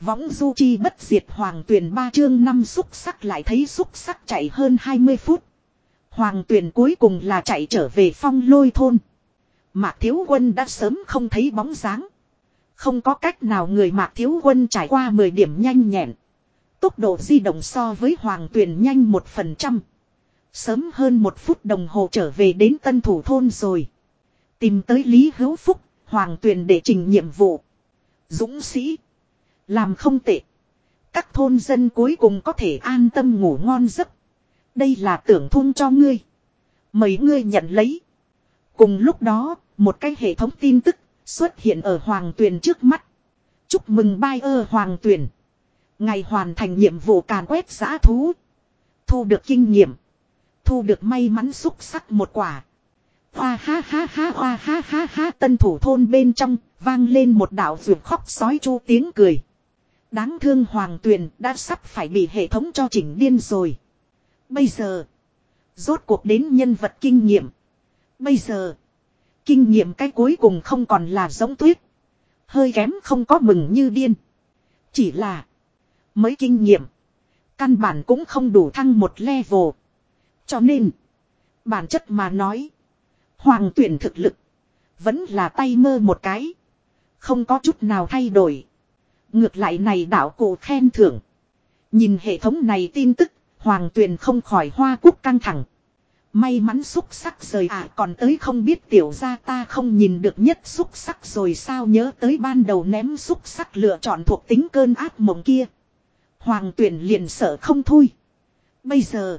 Võng du chi bất diệt hoàng tuyển ba chương năm xúc sắc lại thấy xúc sắc chạy hơn 20 phút. Hoàng tuyển cuối cùng là chạy trở về phong lôi thôn. Mạc thiếu quân đã sớm không thấy bóng dáng. Không có cách nào người mạc thiếu quân trải qua 10 điểm nhanh nhẹn. Tốc độ di động so với hoàng tuyển nhanh 1%. Sớm hơn một phút đồng hồ trở về đến tân thủ thôn rồi. Tìm tới Lý Hữu Phúc, hoàng tuyển để trình nhiệm vụ. Dũng sĩ. Làm không tệ. Các thôn dân cuối cùng có thể an tâm ngủ ngon giấc. Đây là tưởng thung cho ngươi. Mấy ngươi nhận lấy. Cùng lúc đó, một cái hệ thống tin tức xuất hiện ở Hoàng Tuyền trước mắt. Chúc mừng bai ơ Hoàng Tuyền. Ngày hoàn thành nhiệm vụ càn quét giã thú. Thu được kinh nghiệm. Thu được may mắn xúc sắc một quả. Hoa ha ha ha hoa ha ha ha tân thủ thôn bên trong vang lên một đạo ruột khóc sói chu tiếng cười. Đáng thương Hoàng Tuyền đã sắp phải bị hệ thống cho chỉnh điên rồi. Bây giờ. Rốt cuộc đến nhân vật kinh nghiệm. Bây giờ. Kinh nghiệm cái cuối cùng không còn là giống tuyết. Hơi kém không có mừng như điên. Chỉ là. Mới kinh nghiệm. Căn bản cũng không đủ thăng một level. Cho nên. Bản chất mà nói. Hoàng tuyển thực lực. Vẫn là tay mơ một cái. Không có chút nào thay đổi. Ngược lại này đạo cổ khen thưởng. Nhìn hệ thống này tin tức, hoàng tuyền không khỏi hoa cúc căng thẳng. May mắn xúc sắc rời à còn tới không biết tiểu ra ta không nhìn được nhất xúc sắc rồi sao nhớ tới ban đầu ném xúc sắc lựa chọn thuộc tính cơn ác mộng kia. Hoàng tuyển liền sợ không thôi. Bây giờ,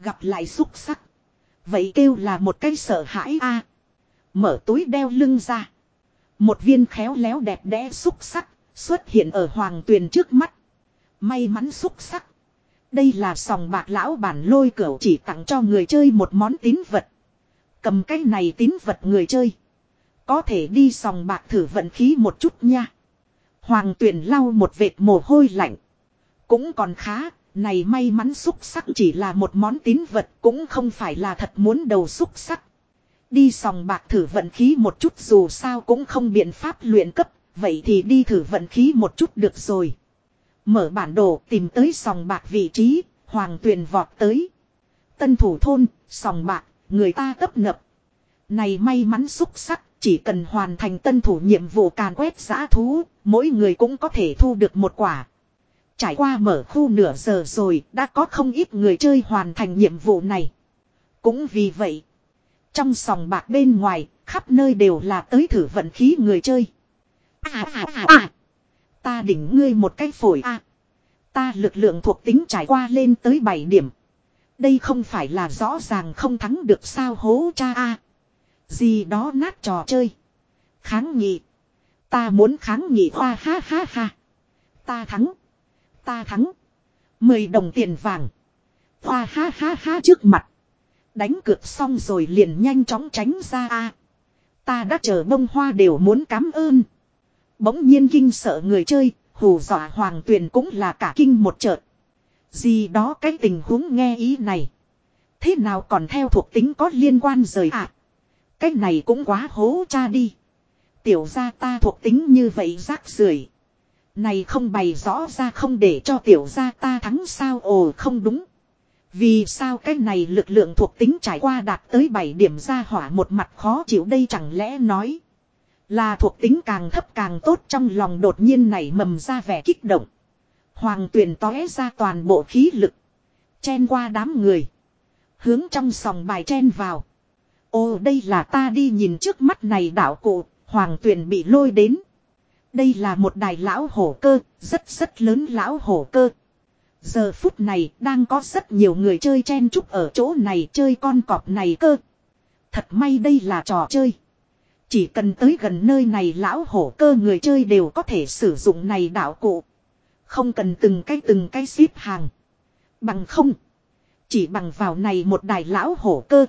gặp lại xúc sắc. Vậy kêu là một cái sợ hãi a Mở túi đeo lưng ra. Một viên khéo léo đẹp đẽ xúc sắc Xuất hiện ở hoàng tuyền trước mắt. May mắn xúc sắc. Đây là sòng bạc lão bản lôi cửu chỉ tặng cho người chơi một món tín vật. Cầm cái này tín vật người chơi. Có thể đi sòng bạc thử vận khí một chút nha. Hoàng tuyền lau một vệt mồ hôi lạnh. Cũng còn khá, này may mắn xúc sắc chỉ là một món tín vật cũng không phải là thật muốn đầu xúc sắc. Đi sòng bạc thử vận khí một chút dù sao cũng không biện pháp luyện cấp, Vậy thì đi thử vận khí một chút được rồi. Mở bản đồ tìm tới sòng bạc vị trí, hoàng tuyền vọt tới. Tân thủ thôn, sòng bạc, người ta tấp nập. Này may mắn xúc sắc, chỉ cần hoàn thành tân thủ nhiệm vụ càn quét giã thú, mỗi người cũng có thể thu được một quả. Trải qua mở khu nửa giờ rồi, đã có không ít người chơi hoàn thành nhiệm vụ này. Cũng vì vậy, trong sòng bạc bên ngoài, khắp nơi đều là tới thử vận khí người chơi. À à à à. Ta đỉnh ngươi một cái phổi a. Ta lực lượng thuộc tính trải qua lên tới 7 điểm. Đây không phải là rõ ràng không thắng được sao hố cha a. Gì đó nát trò chơi. Kháng nghị. Ta muốn kháng nghị hoa ha ha ha. Ta thắng. Ta thắng. Mười đồng tiền vàng. Hoa ha ha ha trước mặt. Đánh cược xong rồi liền nhanh chóng tránh ra a. Ta đã chờ bông hoa đều muốn cảm ơn. Bỗng nhiên kinh sợ người chơi, hù dọa hoàng tuyền cũng là cả kinh một chợt. Gì đó cái tình huống nghe ý này. Thế nào còn theo thuộc tính có liên quan rời ạ. À? Cái này cũng quá hố cha đi. Tiểu gia ta thuộc tính như vậy rác rưởi Này không bày rõ ra không để cho tiểu gia ta thắng sao ồ không đúng. Vì sao cái này lực lượng thuộc tính trải qua đạt tới 7 điểm ra hỏa một mặt khó chịu đây chẳng lẽ nói. Là thuộc tính càng thấp càng tốt trong lòng đột nhiên nảy mầm ra vẻ kích động. Hoàng tuyển tóe ra toàn bộ khí lực. Chen qua đám người. Hướng trong sòng bài chen vào. Ồ đây là ta đi nhìn trước mắt này đảo cụ. Hoàng tuyển bị lôi đến. Đây là một đài lão hổ cơ. Rất rất lớn lão hổ cơ. Giờ phút này, đang có rất nhiều người chơi chen chúc ở chỗ này chơi con cọp này cơ. Thật may đây là trò chơi. Chỉ cần tới gần nơi này lão hổ cơ người chơi đều có thể sử dụng này đạo cụ. Không cần từng cái từng cái xếp hàng. Bằng không. Chỉ bằng vào này một đài lão hổ cơ.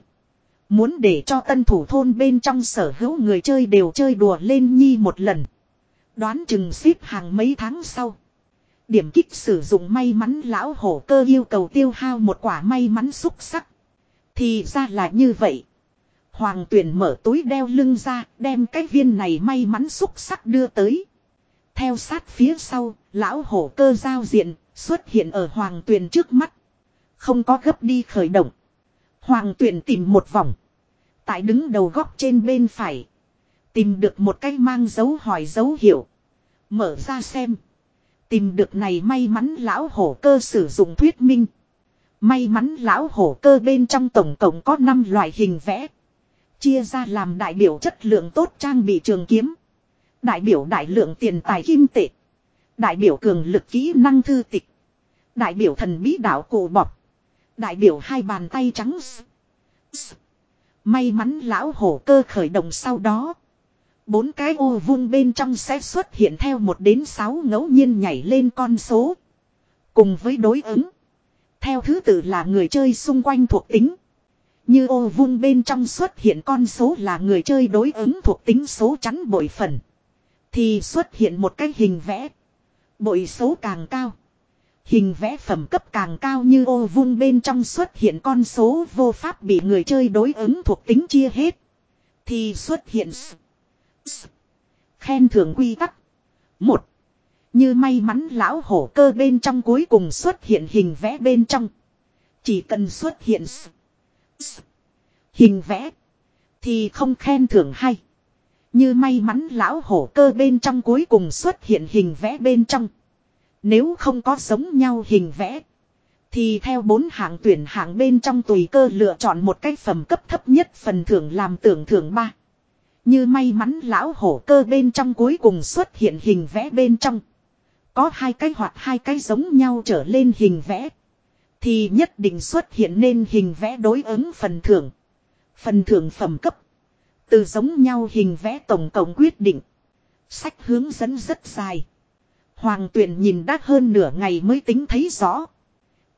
Muốn để cho tân thủ thôn bên trong sở hữu người chơi đều chơi đùa lên nhi một lần. Đoán chừng xếp hàng mấy tháng sau. Điểm kích sử dụng may mắn lão hổ cơ yêu cầu tiêu hao một quả may mắn xúc sắc. Thì ra là như vậy. Hoàng tuyển mở túi đeo lưng ra, đem cái viên này may mắn xúc sắc đưa tới. Theo sát phía sau, lão hổ cơ giao diện, xuất hiện ở hoàng tuyền trước mắt. Không có gấp đi khởi động. Hoàng tuyền tìm một vòng. Tại đứng đầu góc trên bên phải. Tìm được một cái mang dấu hỏi dấu hiệu. Mở ra xem. Tìm được này may mắn lão hổ cơ sử dụng thuyết minh. May mắn lão hổ cơ bên trong tổng cộng có 5 loại hình vẽ. Chia ra làm đại biểu chất lượng tốt trang bị trường kiếm. Đại biểu đại lượng tiền tài kim tệ. Đại biểu cường lực kỹ năng thư tịch. Đại biểu thần bí đạo cổ bọc. Đại biểu hai bàn tay trắng. May mắn lão hổ cơ khởi động sau đó. Bốn cái ô vuông bên trong sẽ xuất hiện theo một đến sáu ngẫu nhiên nhảy lên con số. Cùng với đối ứng. Theo thứ tự là người chơi xung quanh thuộc tính. Như ô vuông bên trong xuất hiện con số là người chơi đối ứng thuộc tính số chắn bội phần. Thì xuất hiện một cái hình vẽ. Bội số càng cao. Hình vẽ phẩm cấp càng cao như ô vuông bên trong xuất hiện con số vô pháp bị người chơi đối ứng thuộc tính chia hết. Thì xuất hiện khen thưởng quy tắc. Một. Như may mắn lão hổ cơ bên trong cuối cùng xuất hiện hình vẽ bên trong. Chỉ cần xuất hiện hình vẽ. Thì không khen thưởng hay. Như may mắn lão hổ cơ bên trong cuối cùng xuất hiện hình vẽ bên trong. Nếu không có giống nhau hình vẽ. Thì theo bốn hạng tuyển hạng bên trong tùy cơ lựa chọn một cái phẩm cấp thấp nhất phần thưởng làm tưởng thưởng ba. Như may mắn lão hổ cơ bên trong cuối cùng xuất hiện hình vẽ bên trong. Có hai cái hoặc hai cái giống nhau trở lên hình vẽ. Thì nhất định xuất hiện nên hình vẽ đối ứng phần thưởng. Phần thưởng phẩm cấp. Từ giống nhau hình vẽ tổng cộng quyết định. Sách hướng dẫn rất dài. Hoàng tuyển nhìn đã hơn nửa ngày mới tính thấy rõ.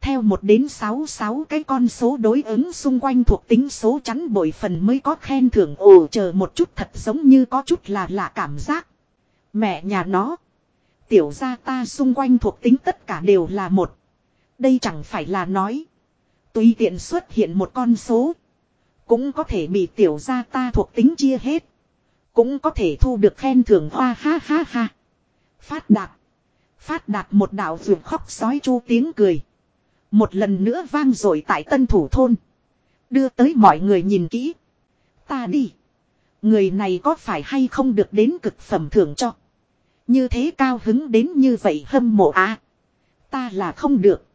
Theo một đến sáu sáu cái con số đối ứng xung quanh thuộc tính số chắn bội phần mới có khen thưởng ồ, chờ một chút thật giống như có chút là lạ cảm giác. Mẹ nhà nó. Tiểu ra ta xung quanh thuộc tính tất cả đều là một. Đây chẳng phải là nói. Tùy tiện xuất hiện một con số. Cũng có thể bị tiểu gia ta thuộc tính chia hết. Cũng có thể thu được khen thưởng hoa ha ha ha. Phát đạt. Phát đạt một đạo vượt khóc sói chu tiếng cười. Một lần nữa vang rồi tại tân thủ thôn. Đưa tới mọi người nhìn kỹ. Ta đi. Người này có phải hay không được đến cực phẩm thưởng cho. Như thế cao hứng đến như vậy hâm mộ á. À. Ta là không được.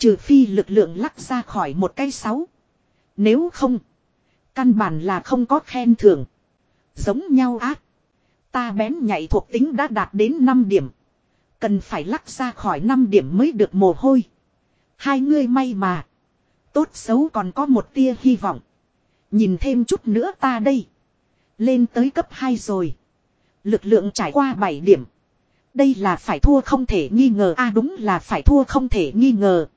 Trừ phi lực lượng lắc ra khỏi một cây sáu. Nếu không. Căn bản là không có khen thưởng. Giống nhau á. Ta bén nhạy thuộc tính đã đạt đến 5 điểm. Cần phải lắc ra khỏi 5 điểm mới được mồ hôi. Hai người may mà. Tốt xấu còn có một tia hy vọng. Nhìn thêm chút nữa ta đây. Lên tới cấp 2 rồi. Lực lượng trải qua 7 điểm. Đây là phải thua không thể nghi ngờ a à đúng là phải thua không thể nghi ngờ.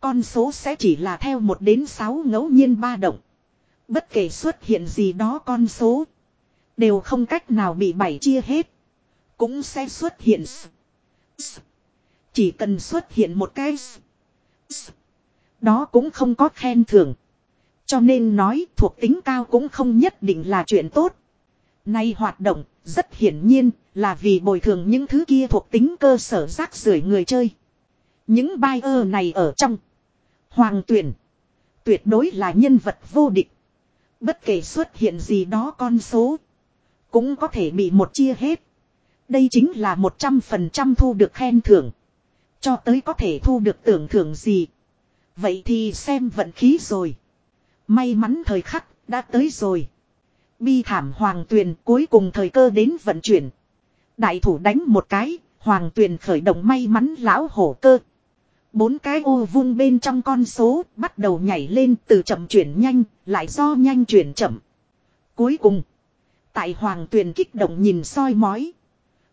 Con số sẽ chỉ là theo 1 đến 6 ngẫu nhiên ba động. Bất kể xuất hiện gì đó con số. Đều không cách nào bị bảy chia hết. Cũng sẽ xuất hiện. Chỉ cần xuất hiện một cái. Đó cũng không có khen thưởng. Cho nên nói thuộc tính cao cũng không nhất định là chuyện tốt. Nay hoạt động rất hiển nhiên là vì bồi thường những thứ kia thuộc tính cơ sở rác rưởi người chơi. Những bài ơ này ở trong. Hoàng tuyển. Tuyệt đối là nhân vật vô địch. Bất kể xuất hiện gì đó con số. Cũng có thể bị một chia hết. Đây chính là 100% thu được khen thưởng. Cho tới có thể thu được tưởng thưởng gì. Vậy thì xem vận khí rồi. May mắn thời khắc đã tới rồi. Bi thảm hoàng tuyền cuối cùng thời cơ đến vận chuyển. Đại thủ đánh một cái, hoàng tuyền khởi động may mắn lão hổ cơ. Bốn cái ô vung bên trong con số bắt đầu nhảy lên từ chậm chuyển nhanh, lại do nhanh chuyển chậm. Cuối cùng, tại hoàng tuyền kích động nhìn soi mói.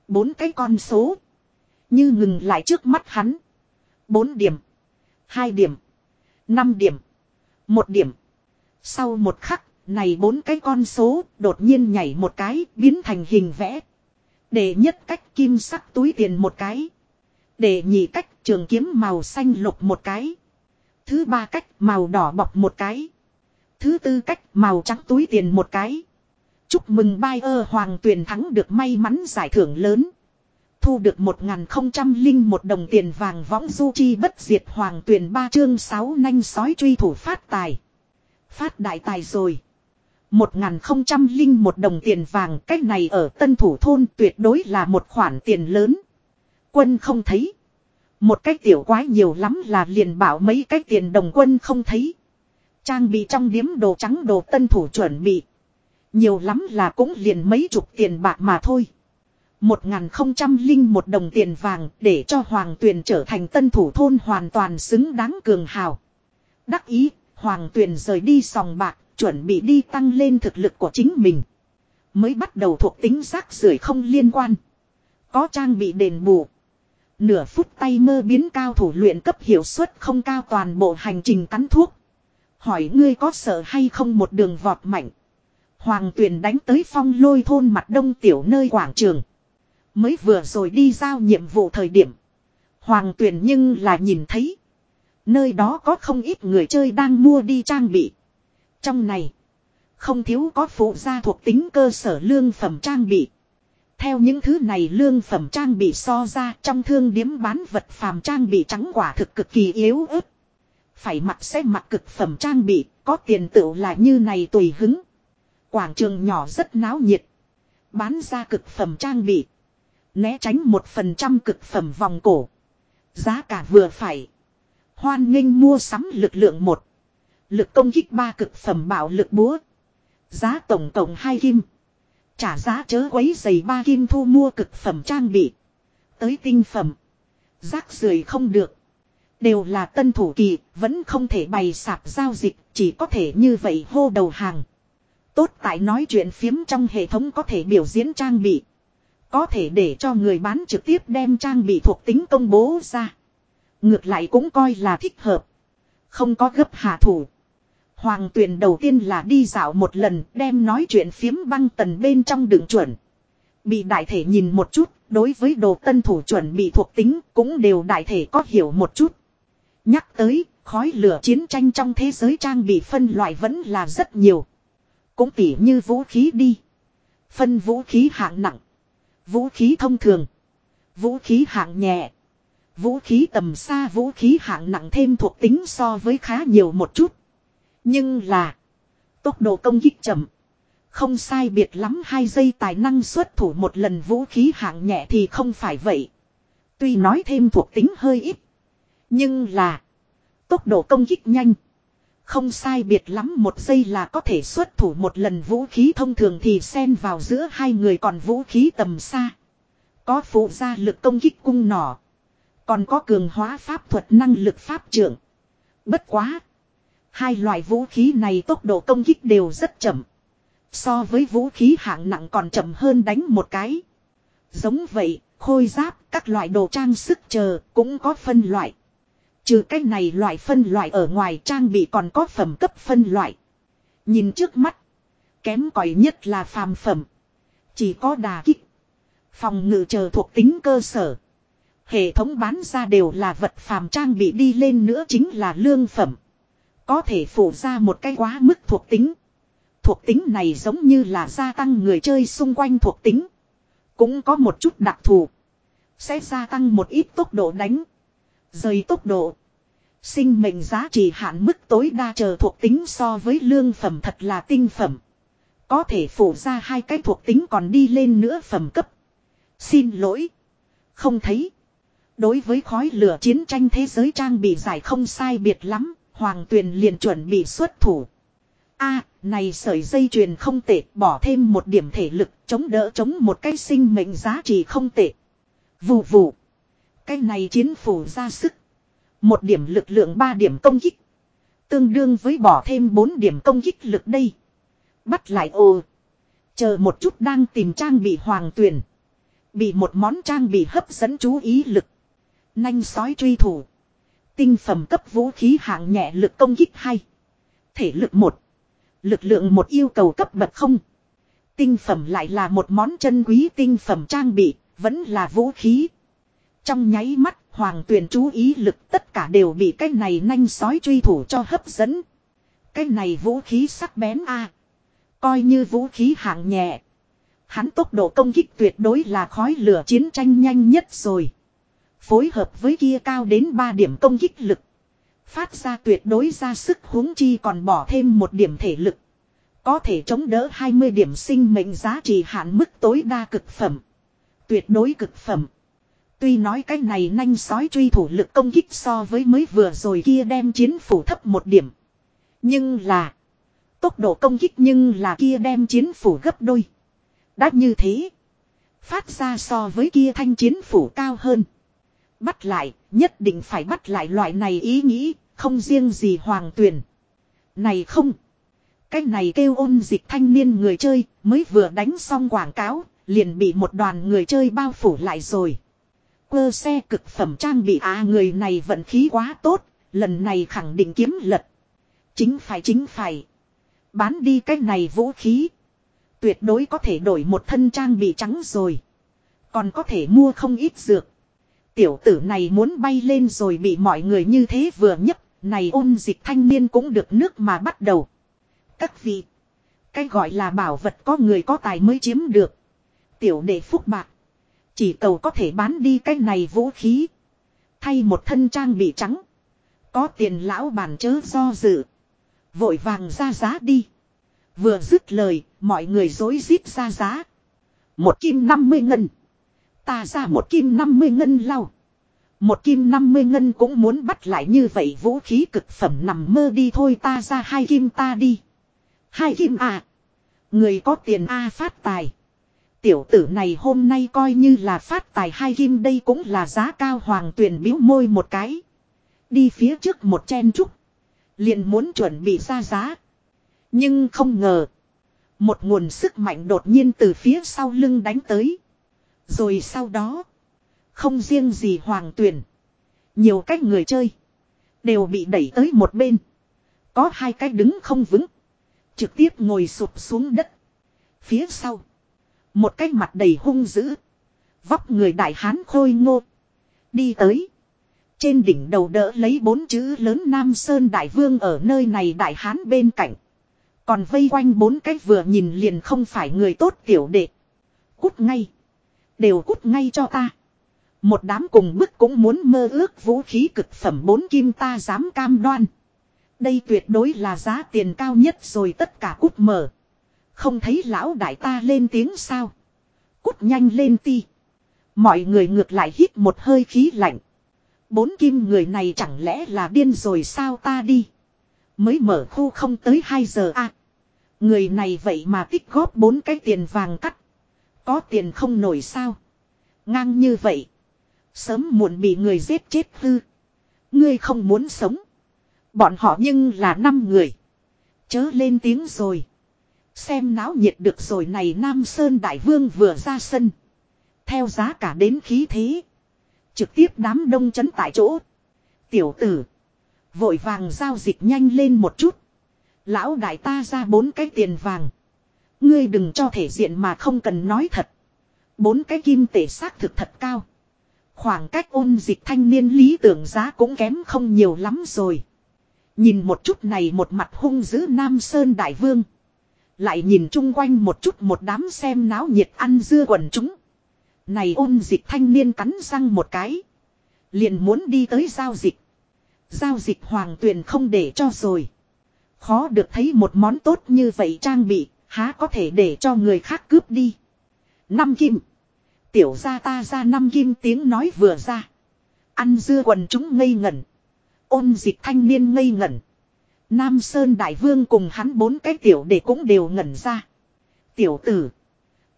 Bốn cái con số, như ngừng lại trước mắt hắn. Bốn điểm, hai điểm, năm điểm, một điểm. Sau một khắc, này bốn cái con số đột nhiên nhảy một cái biến thành hình vẽ. Để nhất cách kim sắc túi tiền một cái. Để nhị cách trường kiếm màu xanh lục một cái. Thứ ba cách màu đỏ bọc một cái. Thứ tư cách màu trắng túi tiền một cái. Chúc mừng bai ơ hoàng tuyền thắng được may mắn giải thưởng lớn. thu được 1001 đồng tiền vàng võng du chi bất diệt hoàng tuyển ba chương 6 nanh sói truy thủ phát tài. Phát đại tài rồi. 1001 đồng tiền vàng cách này ở tân thủ thôn tuyệt đối là một khoản tiền lớn. Quân không thấy. Một cách tiểu quái nhiều lắm là liền bảo mấy cái tiền đồng quân không thấy. Trang bị trong điếm đồ trắng đồ tân thủ chuẩn bị. Nhiều lắm là cũng liền mấy chục tiền bạc mà thôi. Một ngàn không trăm linh một đồng tiền vàng để cho Hoàng Tuyền trở thành tân thủ thôn hoàn toàn xứng đáng cường hào. Đắc ý, Hoàng Tuyền rời đi sòng bạc, chuẩn bị đi tăng lên thực lực của chính mình. Mới bắt đầu thuộc tính rác rưởi không liên quan. Có trang bị đền bù. Nửa phút tay mơ biến cao thủ luyện cấp hiệu suất không cao toàn bộ hành trình cắn thuốc. Hỏi ngươi có sợ hay không một đường vọt mạnh. Hoàng Tuyền đánh tới phong lôi thôn mặt đông tiểu nơi quảng trường. Mới vừa rồi đi giao nhiệm vụ thời điểm. Hoàng Tuyền nhưng là nhìn thấy. Nơi đó có không ít người chơi đang mua đi trang bị. Trong này. Không thiếu có phụ gia thuộc tính cơ sở lương phẩm trang bị. Theo những thứ này lương phẩm trang bị so ra trong thương điếm bán vật phàm trang bị trắng quả thực cực kỳ yếu ớt. Phải mặc sẽ mặc cực phẩm trang bị, có tiền tựu là như này tùy hứng. Quảng trường nhỏ rất náo nhiệt. Bán ra cực phẩm trang bị. Né tránh một phần trăm cực phẩm vòng cổ. Giá cả vừa phải. Hoan nghênh mua sắm lực lượng một. Lực công kích ba cực phẩm bạo lực búa. Giá tổng cộng hai kim. Trả giá chớ quấy giày ba kim thu mua cực phẩm trang bị. Tới tinh phẩm. Rác rưởi không được. Đều là tân thủ kỳ, vẫn không thể bày sạp giao dịch, chỉ có thể như vậy hô đầu hàng. Tốt tại nói chuyện phiếm trong hệ thống có thể biểu diễn trang bị. Có thể để cho người bán trực tiếp đem trang bị thuộc tính công bố ra. Ngược lại cũng coi là thích hợp. Không có gấp hạ thủ. Hoàng tuyển đầu tiên là đi dạo một lần đem nói chuyện phiếm băng tần bên trong đường chuẩn. Bị đại thể nhìn một chút, đối với đồ tân thủ chuẩn bị thuộc tính cũng đều đại thể có hiểu một chút. Nhắc tới, khói lửa chiến tranh trong thế giới trang bị phân loại vẫn là rất nhiều. Cũng tỉ như vũ khí đi. Phân vũ khí hạng nặng. Vũ khí thông thường. Vũ khí hạng nhẹ. Vũ khí tầm xa vũ khí hạng nặng thêm thuộc tính so với khá nhiều một chút. Nhưng là. Tốc độ công kích chậm. Không sai biệt lắm hai giây tài năng xuất thủ một lần vũ khí hạng nhẹ thì không phải vậy. Tuy nói thêm thuộc tính hơi ít. Nhưng là. Tốc độ công kích nhanh. Không sai biệt lắm một giây là có thể xuất thủ một lần vũ khí thông thường thì xen vào giữa hai người còn vũ khí tầm xa. Có phụ gia lực công kích cung nỏ. Còn có cường hóa pháp thuật năng lực pháp trưởng. Bất quá. Hai loại vũ khí này tốc độ công kích đều rất chậm. So với vũ khí hạng nặng còn chậm hơn đánh một cái. Giống vậy, khôi giáp, các loại đồ trang sức chờ cũng có phân loại. Trừ cái này loại phân loại ở ngoài trang bị còn có phẩm cấp phân loại. Nhìn trước mắt. Kém cỏi nhất là phàm phẩm. Chỉ có đà kích. Phòng ngự chờ thuộc tính cơ sở. Hệ thống bán ra đều là vật phàm trang bị đi lên nữa chính là lương phẩm. Có thể phủ ra một cái quá mức thuộc tính. Thuộc tính này giống như là gia tăng người chơi xung quanh thuộc tính. Cũng có một chút đặc thù. Sẽ gia tăng một ít tốc độ đánh. Rời tốc độ. Sinh mệnh giá trị hạn mức tối đa chờ thuộc tính so với lương phẩm thật là tinh phẩm. Có thể phủ ra hai cái thuộc tính còn đi lên nữa phẩm cấp. Xin lỗi. Không thấy. Đối với khói lửa chiến tranh thế giới trang bị giải không sai biệt lắm, Hoàng Tuyền liền chuẩn bị xuất thủ. a này sợi dây chuyền không tệ, bỏ thêm một điểm thể lực, chống đỡ chống một cái sinh mệnh giá trị không tệ. Vù vù. Cái này chiến phủ ra sức. Một điểm lực lượng ba điểm công kích. Tương đương với bỏ thêm bốn điểm công kích lực đây. Bắt lại ồ. Chờ một chút đang tìm trang bị hoàng Tuyền Bị một món trang bị hấp dẫn chú ý lực. Nanh sói truy thủ. Tinh phẩm cấp vũ khí hạng nhẹ lực công kích hay. Thể lực một. Lực lượng một yêu cầu cấp bậc không. Tinh phẩm lại là một món chân quý tinh phẩm trang bị, vẫn là vũ khí. Trong nháy mắt, hoàng tuyền chú ý lực tất cả đều bị cái này nanh sói truy thủ cho hấp dẫn. Cái này vũ khí sắc bén a Coi như vũ khí hạng nhẹ. Hắn tốc độ công kích tuyệt đối là khói lửa chiến tranh nhanh nhất rồi. Phối hợp với kia cao đến 3 điểm công kích lực. Phát ra tuyệt đối ra sức huống chi còn bỏ thêm một điểm thể lực. Có thể chống đỡ 20 điểm sinh mệnh giá trị hạn mức tối đa cực phẩm. Tuyệt đối cực phẩm. Tuy nói cái này nhanh sói truy thủ lực công kích so với mới vừa rồi kia đem chiến phủ thấp một điểm. Nhưng là. Tốc độ công kích nhưng là kia đem chiến phủ gấp đôi. Đã như thế. Phát ra so với kia thanh chiến phủ cao hơn. Bắt lại, nhất định phải bắt lại loại này ý nghĩ, không riêng gì hoàng tuyền. Này không. Cái này kêu ôn dịch thanh niên người chơi, mới vừa đánh xong quảng cáo, liền bị một đoàn người chơi bao phủ lại rồi. Quơ xe cực phẩm trang bị à người này vận khí quá tốt, lần này khẳng định kiếm lật. Chính phải chính phải. Bán đi cái này vũ khí. Tuyệt đối có thể đổi một thân trang bị trắng rồi. Còn có thể mua không ít dược. Tiểu tử này muốn bay lên rồi bị mọi người như thế vừa nhấp, này ôn dịch thanh niên cũng được nước mà bắt đầu. Các vị, cái gọi là bảo vật có người có tài mới chiếm được. Tiểu đệ phúc bạc, chỉ cầu có thể bán đi cái này vũ khí. Thay một thân trang bị trắng. Có tiền lão bản chớ do dự. Vội vàng ra giá đi. Vừa dứt lời, mọi người dối rít ra giá. Một kim 50 ngân. Ta ra một kim 50 ngân lau. Một kim 50 ngân cũng muốn bắt lại như vậy vũ khí cực phẩm nằm mơ đi thôi ta ra hai kim ta đi. Hai kim à. Người có tiền A phát tài. Tiểu tử này hôm nay coi như là phát tài hai kim đây cũng là giá cao hoàng tuyển biếu môi một cái. Đi phía trước một chen trúc. Liền muốn chuẩn bị ra giá. Nhưng không ngờ. Một nguồn sức mạnh đột nhiên từ phía sau lưng đánh tới. Rồi sau đó. Không riêng gì hoàng tuyển. Nhiều cách người chơi. Đều bị đẩy tới một bên. Có hai cái đứng không vững. Trực tiếp ngồi sụp xuống đất. Phía sau. Một cái mặt đầy hung dữ. Vóc người đại hán khôi ngô. Đi tới. Trên đỉnh đầu đỡ lấy bốn chữ lớn Nam Sơn Đại Vương ở nơi này đại hán bên cạnh. Còn vây quanh bốn cái vừa nhìn liền không phải người tốt tiểu đệ. Cút ngay. Đều cút ngay cho ta. Một đám cùng bức cũng muốn mơ ước vũ khí cực phẩm bốn kim ta dám cam đoan. Đây tuyệt đối là giá tiền cao nhất rồi tất cả cút mở. Không thấy lão đại ta lên tiếng sao. Cút nhanh lên ti. Mọi người ngược lại hít một hơi khí lạnh. Bốn kim người này chẳng lẽ là điên rồi sao ta đi. Mới mở khu không tới 2 giờ à. Người này vậy mà tích góp bốn cái tiền vàng cắt. Có tiền không nổi sao. Ngang như vậy. Sớm muộn bị người giết chết hư. Ngươi không muốn sống. Bọn họ nhưng là năm người. Chớ lên tiếng rồi. Xem náo nhiệt được rồi này Nam Sơn Đại Vương vừa ra sân. Theo giá cả đến khí thế. Trực tiếp đám đông chấn tại chỗ. Tiểu tử. Vội vàng giao dịch nhanh lên một chút. Lão đại ta ra bốn cái tiền vàng. Ngươi đừng cho thể diện mà không cần nói thật. Bốn cái kim tể xác thực thật cao. Khoảng cách ôn dịch thanh niên lý tưởng giá cũng kém không nhiều lắm rồi. Nhìn một chút này một mặt hung dữ Nam Sơn Đại Vương. Lại nhìn chung quanh một chút một đám xem náo nhiệt ăn dưa quần chúng. Này ôn dịch thanh niên cắn răng một cái. Liền muốn đi tới giao dịch. Giao dịch hoàng tuyền không để cho rồi. Khó được thấy một món tốt như vậy trang bị, há có thể để cho người khác cướp đi. Năm kim. Tiểu ra ta ra năm kim tiếng nói vừa ra. Ăn dưa quần chúng ngây ngẩn. Ôn dịch thanh niên ngây ngẩn. Nam Sơn Đại Vương cùng hắn bốn cái tiểu để cũng đều ngẩn ra. Tiểu tử.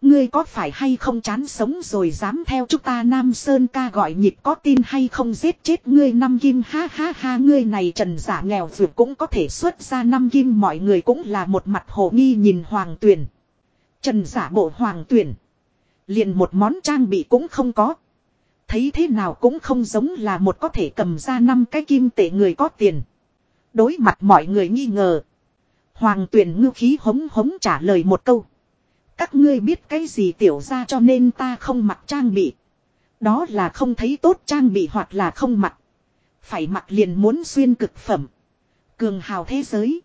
Ngươi có phải hay không chán sống rồi dám theo chúng ta Nam Sơn ca gọi nhịp có tin hay không giết chết ngươi năm kim ha ha ha, ngươi này trần giả nghèo dù cũng có thể xuất ra năm kim mọi người cũng là một mặt hồ nghi nhìn hoàng tuyển. Trần giả bộ hoàng tuyển. Liền một món trang bị cũng không có. Thấy thế nào cũng không giống là một có thể cầm ra năm cái kim tệ người có tiền. Đối mặt mọi người nghi ngờ. Hoàng tuyển ngư khí hống hống trả lời một câu. Các ngươi biết cái gì tiểu ra cho nên ta không mặc trang bị. Đó là không thấy tốt trang bị hoặc là không mặc. Phải mặc liền muốn xuyên cực phẩm. Cường hào thế giới.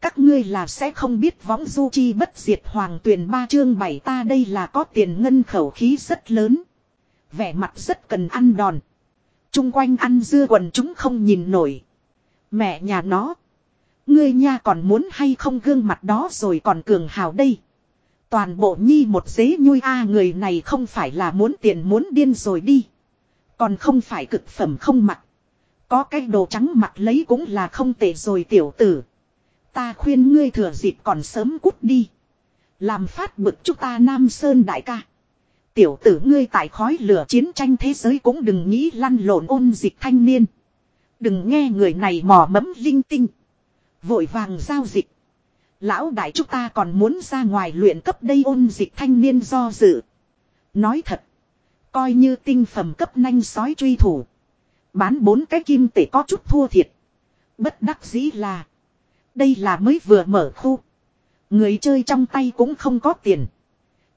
Các ngươi là sẽ không biết võng du chi bất diệt hoàng tuyển ba chương bảy ta đây là có tiền ngân khẩu khí rất lớn. Vẻ mặt rất cần ăn đòn. Trung quanh ăn dưa quần chúng không nhìn nổi. Mẹ nhà nó. Ngươi nha còn muốn hay không gương mặt đó rồi còn cường hào đây. Toàn bộ nhi một dế nhui a, người này không phải là muốn tiền muốn điên rồi đi. Còn không phải cực phẩm không mặc. Có cái đồ trắng mặt lấy cũng là không tệ rồi tiểu tử. Ta khuyên ngươi thừa dịp còn sớm cút đi. Làm phát bực chúng ta Nam Sơn đại ca. Tiểu tử ngươi tại khói lửa chiến tranh thế giới cũng đừng nghĩ lăn lộn ôn dịch thanh niên. Đừng nghe người này mò mẫm linh tinh. Vội vàng giao dịch. Lão đại chúng ta còn muốn ra ngoài luyện cấp đây ôn dịch thanh niên do dự. Nói thật. Coi như tinh phẩm cấp nanh sói truy thủ. Bán bốn cái kim tể có chút thua thiệt. Bất đắc dĩ là. Đây là mới vừa mở khu. Người chơi trong tay cũng không có tiền.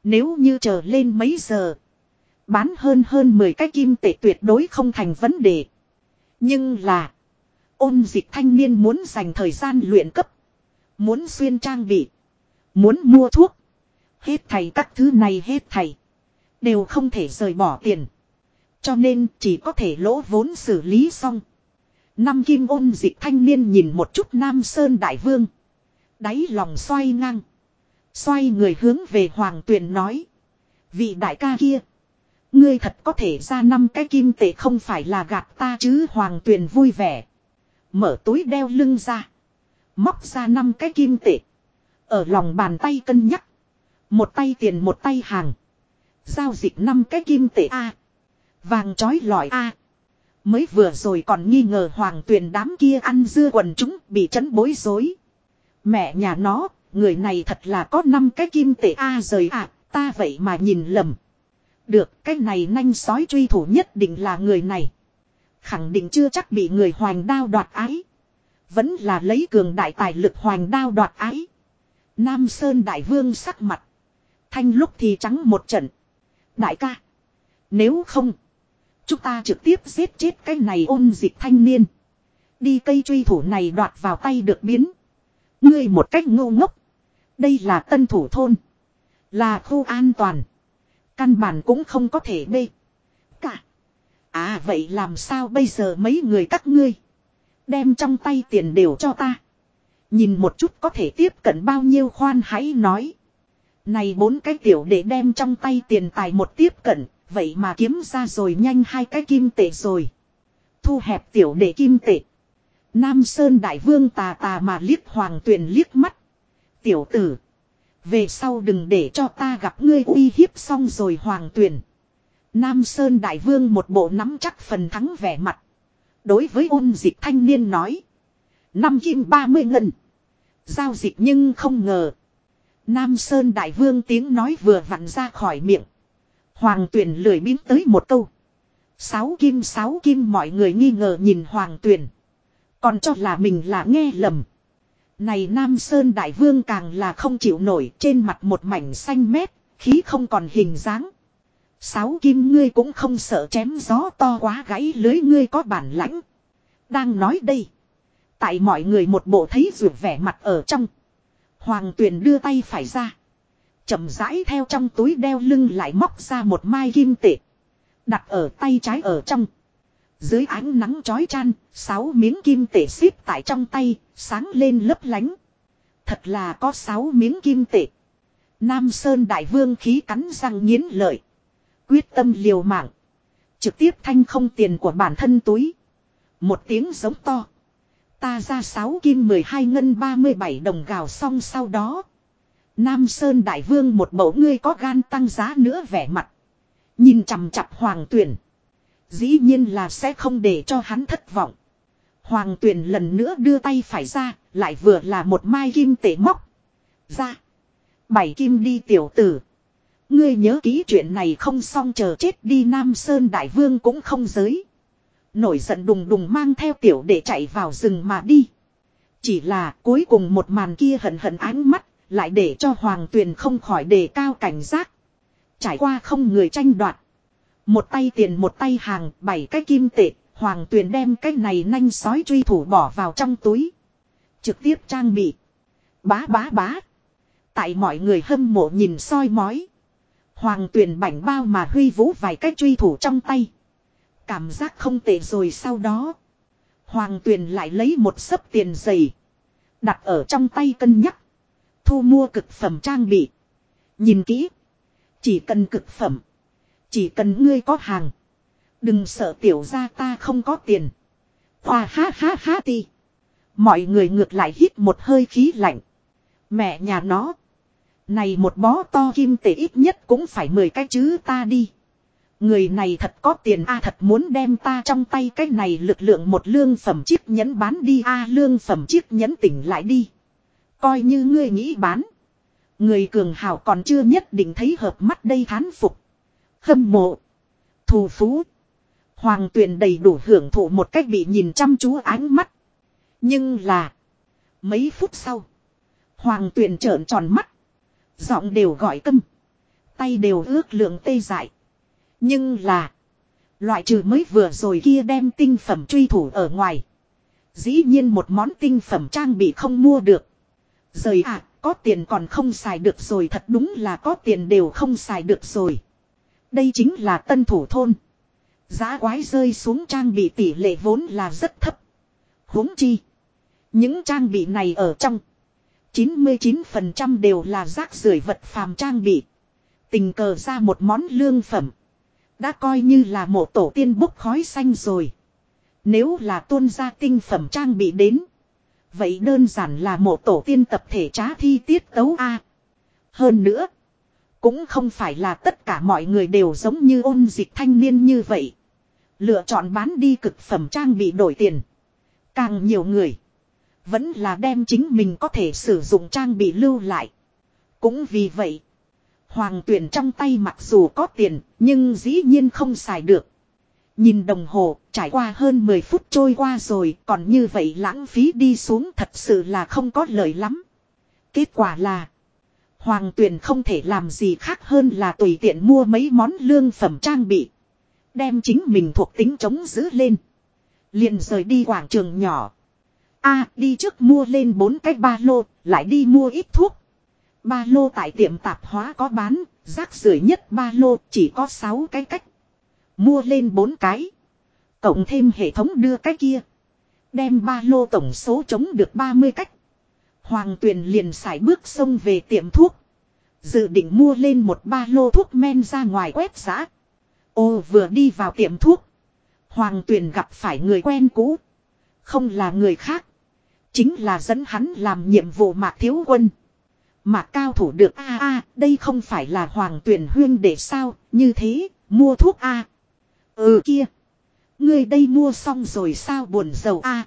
Nếu như chờ lên mấy giờ. Bán hơn hơn 10 cái kim tệ tuyệt đối không thành vấn đề. Nhưng là. Ôn dịch thanh niên muốn dành thời gian luyện cấp. Muốn xuyên trang bị. Muốn mua thuốc. Hết thầy các thứ này hết thầy. Đều không thể rời bỏ tiền. Cho nên chỉ có thể lỗ vốn xử lý xong. Năm kim ôn dịch thanh niên nhìn một chút Nam Sơn Đại Vương. Đáy lòng xoay ngang. Xoay người hướng về Hoàng Tuyền nói. Vị đại ca kia. Ngươi thật có thể ra năm cái kim tệ không phải là gạt ta chứ Hoàng Tuyền vui vẻ. Mở túi đeo lưng ra. Móc ra năm cái kim tệ. Ở lòng bàn tay cân nhắc. Một tay tiền một tay hàng. Giao dịch năm cái kim tệ A. Vàng trói lọi A. Mới vừa rồi còn nghi ngờ hoàng tuyền đám kia ăn dưa quần chúng bị chấn bối rối. Mẹ nhà nó, người này thật là có năm cái kim tệ A rời à, ta vậy mà nhìn lầm. Được, cái này nanh sói truy thủ nhất định là người này. Khẳng định chưa chắc bị người hoành đao đoạt ái. Vẫn là lấy cường đại tài lực hoành đao đoạt ái. Nam Sơn Đại Vương sắc mặt. Thanh lúc thì trắng một trận. Đại ca. Nếu không. Chúng ta trực tiếp giết chết cái này ôn dịch thanh niên. Đi cây truy thủ này đoạt vào tay được biến. Ngươi một cách ngô ngốc. Đây là tân thủ thôn. Là khu an toàn. Căn bản cũng không có thể bê. Cả. À vậy làm sao bây giờ mấy người các ngươi. Đem trong tay tiền đều cho ta. Nhìn một chút có thể tiếp cận bao nhiêu khoan hãy nói. Này bốn cái tiểu để đem trong tay tiền tài một tiếp cận, vậy mà kiếm ra rồi nhanh hai cái kim tệ rồi. Thu hẹp tiểu để kim tệ. Nam Sơn Đại Vương tà tà mà liếc Hoàng Tuyền liếc mắt. Tiểu tử. Về sau đừng để cho ta gặp ngươi uy hiếp xong rồi Hoàng Tuyền. Nam Sơn Đại Vương một bộ nắm chắc phần thắng vẻ mặt. Đối với ôn dịch thanh niên nói. Năm kim ba mươi ngân. Giao dịch nhưng không ngờ. Nam Sơn Đại Vương tiếng nói vừa vặn ra khỏi miệng. Hoàng tuyển lười biến tới một câu. Sáu kim sáu kim mọi người nghi ngờ nhìn Hoàng tuyển. Còn cho là mình là nghe lầm. Này Nam Sơn Đại Vương càng là không chịu nổi trên mặt một mảnh xanh mét, khí không còn hình dáng. Sáu kim ngươi cũng không sợ chém gió to quá gãy lưới ngươi có bản lãnh. Đang nói đây. Tại mọi người một bộ thấy rượu vẻ mặt ở trong. Hoàng tuyền đưa tay phải ra. chậm rãi theo trong túi đeo lưng lại móc ra một mai kim tệ. Đặt ở tay trái ở trong. Dưới ánh nắng chói chan, sáu miếng kim tệ xếp tại trong tay, sáng lên lấp lánh. Thật là có sáu miếng kim tệ. Nam Sơn Đại Vương khí cắn răng nghiến lợi. Quyết tâm liều mạng. Trực tiếp thanh không tiền của bản thân túi. Một tiếng giống to. Ta ra 6 kim 12 ngân 37 đồng gào xong sau đó. Nam Sơn Đại Vương một mẫu ngươi có gan tăng giá nữa vẻ mặt. Nhìn chằm chặp Hoàng Tuyển. Dĩ nhiên là sẽ không để cho hắn thất vọng. Hoàng Tuyển lần nữa đưa tay phải ra, lại vừa là một mai kim tể móc. Ra. Bảy kim đi tiểu tử. Ngươi nhớ kỹ chuyện này không xong chờ chết đi Nam Sơn Đại Vương cũng không giới. Nổi giận đùng đùng mang theo tiểu để chạy vào rừng mà đi. Chỉ là cuối cùng một màn kia hận hận ánh mắt, lại để cho Hoàng Tuyền không khỏi đề cao cảnh giác. Trải qua không người tranh đoạt. Một tay tiền một tay hàng, bảy cái kim tệ, Hoàng Tuyền đem cái này nhanh sói truy thủ bỏ vào trong túi. Trực tiếp trang bị. Bá bá bá. Tại mọi người hâm mộ nhìn soi mói. Hoàng tuyển bảnh bao mà huy vũ vài cách truy thủ trong tay. Cảm giác không tệ rồi sau đó. Hoàng tuyển lại lấy một sấp tiền dày. Đặt ở trong tay cân nhắc. Thu mua cực phẩm trang bị. Nhìn kỹ. Chỉ cần cực phẩm. Chỉ cần ngươi có hàng. Đừng sợ tiểu ra ta không có tiền. Hoa ha ha ha ti. Mọi người ngược lại hít một hơi khí lạnh. Mẹ nhà nó. Này một bó to kim tệ ít nhất cũng phải 10 cái chứ ta đi. Người này thật có tiền a, thật muốn đem ta trong tay cái này lực lượng một lương phẩm chiếc nhẫn bán đi a, lương phẩm chiếc nhẫn tỉnh lại đi. Coi như ngươi nghĩ bán. Người cường hào còn chưa nhất định thấy hợp mắt đây thán phục. Hâm mộ. Thù phú. Hoàng tuyền đầy đủ hưởng thụ một cách bị nhìn chăm chú ánh mắt. Nhưng là. Mấy phút sau. Hoàng tuyền trợn tròn mắt. Giọng đều gọi câm. Tay đều ước lượng tê dại. Nhưng là. Loại trừ mới vừa rồi kia đem tinh phẩm truy thủ ở ngoài. Dĩ nhiên một món tinh phẩm trang bị không mua được. Rời ạ, à, có tiền còn không xài được rồi thật đúng là có tiền đều không xài được rồi. Đây chính là tân thủ thôn. Giá quái rơi xuống trang bị tỷ lệ vốn là rất thấp. huống chi. Những trang bị này ở trong. 99% đều là rác rưởi vật phàm trang bị. Tình cờ ra một món lương phẩm. Đã coi như là một tổ tiên bốc khói xanh rồi. Nếu là tuôn ra tinh phẩm trang bị đến. Vậy đơn giản là một tổ tiên tập thể trá thi tiết tấu A. Hơn nữa. Cũng không phải là tất cả mọi người đều giống như ôn dịch thanh niên như vậy. Lựa chọn bán đi cực phẩm trang bị đổi tiền. Càng nhiều người. Vẫn là đem chính mình có thể sử dụng trang bị lưu lại. Cũng vì vậy. Hoàng tuyển trong tay mặc dù có tiền nhưng dĩ nhiên không xài được. Nhìn đồng hồ, trải qua hơn 10 phút trôi qua rồi, còn như vậy lãng phí đi xuống thật sự là không có lợi lắm. Kết quả là, Hoàng Tuyền không thể làm gì khác hơn là tùy tiện mua mấy món lương phẩm trang bị. Đem chính mình thuộc tính chống giữ lên. Liền rời đi quảng trường nhỏ a đi trước mua lên bốn cái ba lô, lại đi mua ít thuốc. Ba lô tại tiệm tạp hóa có bán, rác rưởi nhất ba lô chỉ có 6 cái cách. Mua lên bốn cái. Cộng thêm hệ thống đưa cái kia. Đem ba lô tổng số chống được 30 cách. Hoàng tuyền liền xài bước xông về tiệm thuốc. Dự định mua lên một ba lô thuốc men ra ngoài quét giã. Ô vừa đi vào tiệm thuốc. Hoàng tuyền gặp phải người quen cũ. Không là người khác. Chính là dẫn hắn làm nhiệm vụ mạc thiếu quân. Mạc cao thủ được a a đây không phải là hoàng tuyển huyên để sao, như thế, mua thuốc a Ừ kia. người đây mua xong rồi sao buồn giàu a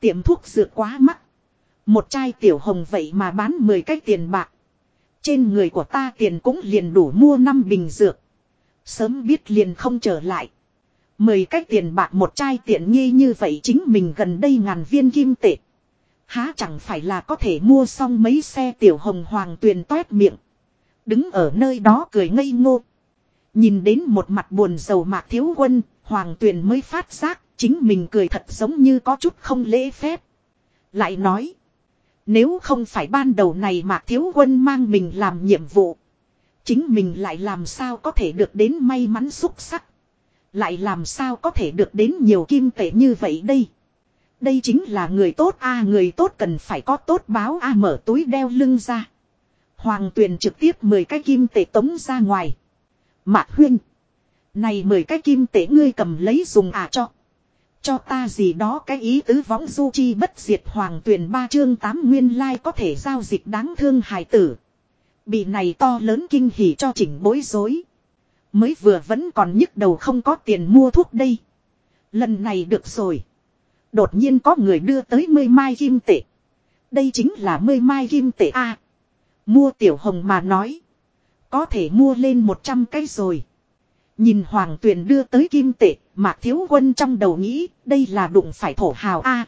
Tiệm thuốc dược quá mắc. Một chai tiểu hồng vậy mà bán 10 cái tiền bạc. Trên người của ta tiền cũng liền đủ mua 5 bình dược. Sớm biết liền không trở lại. Mười cái tiền bạc một chai tiện nghi như vậy chính mình gần đây ngàn viên kim tệ. Há chẳng phải là có thể mua xong mấy xe tiểu hồng hoàng tuyền toét miệng. Đứng ở nơi đó cười ngây ngô. Nhìn đến một mặt buồn rầu mạc thiếu quân, hoàng tuyền mới phát giác, chính mình cười thật giống như có chút không lễ phép. Lại nói, nếu không phải ban đầu này mạc thiếu quân mang mình làm nhiệm vụ. Chính mình lại làm sao có thể được đến may mắn xúc sắc. Lại làm sao có thể được đến nhiều kim tệ như vậy đây. Đây chính là người tốt a, người tốt cần phải có tốt báo a, mở túi đeo lưng ra. Hoàng tuyền trực tiếp 10 cái kim tệ tống ra ngoài. Mạc huyên. Này mười cái kim tệ ngươi cầm lấy dùng à cho. Cho ta gì đó cái ý tứ võng du chi bất diệt hoàng tuyền ba chương tám nguyên lai like có thể giao dịch đáng thương hài tử. Bị này to lớn kinh hỉ cho chỉnh bối rối. Mới vừa vẫn còn nhức đầu không có tiền mua thuốc đây. Lần này được rồi. Đột nhiên có người đưa tới mươi mai kim tệ. Đây chính là mươi mai kim tệ a Mua tiểu hồng mà nói. Có thể mua lên 100 cái rồi. Nhìn Hoàng Tuyền đưa tới kim tệ, Mạc Thiếu Quân trong đầu nghĩ, đây là đụng phải thổ hào A.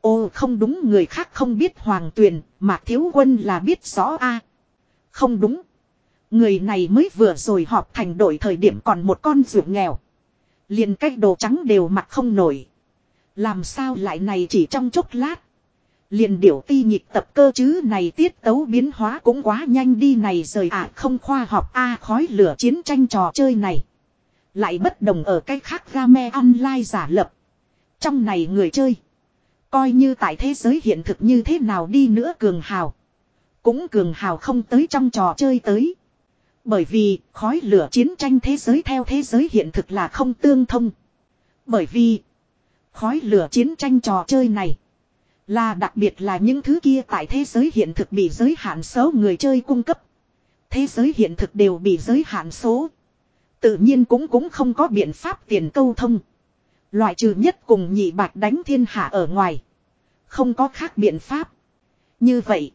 Ô không đúng người khác không biết Hoàng Tuyền, Mạc Thiếu Quân là biết rõ A. Không đúng. Người này mới vừa rồi họp thành đội thời điểm còn một con ruột nghèo. liền cách đồ trắng đều mặt không nổi. Làm sao lại này chỉ trong chốc lát. Liền điểu ti nhịp tập cơ chứ này tiết tấu biến hóa cũng quá nhanh đi này rời ạ, không khoa học a khói lửa chiến tranh trò chơi này. Lại bất đồng ở cách khác game online giả lập. Trong này người chơi. Coi như tại thế giới hiện thực như thế nào đi nữa cường hào. Cũng cường hào không tới trong trò chơi tới. Bởi vì khói lửa chiến tranh thế giới theo thế giới hiện thực là không tương thông. Bởi vì khói lửa chiến tranh trò chơi này là đặc biệt là những thứ kia tại thế giới hiện thực bị giới hạn số người chơi cung cấp. Thế giới hiện thực đều bị giới hạn số. Tự nhiên cũng cũng không có biện pháp tiền câu thông. Loại trừ nhất cùng nhị bạc đánh thiên hạ ở ngoài. Không có khác biện pháp. Như vậy.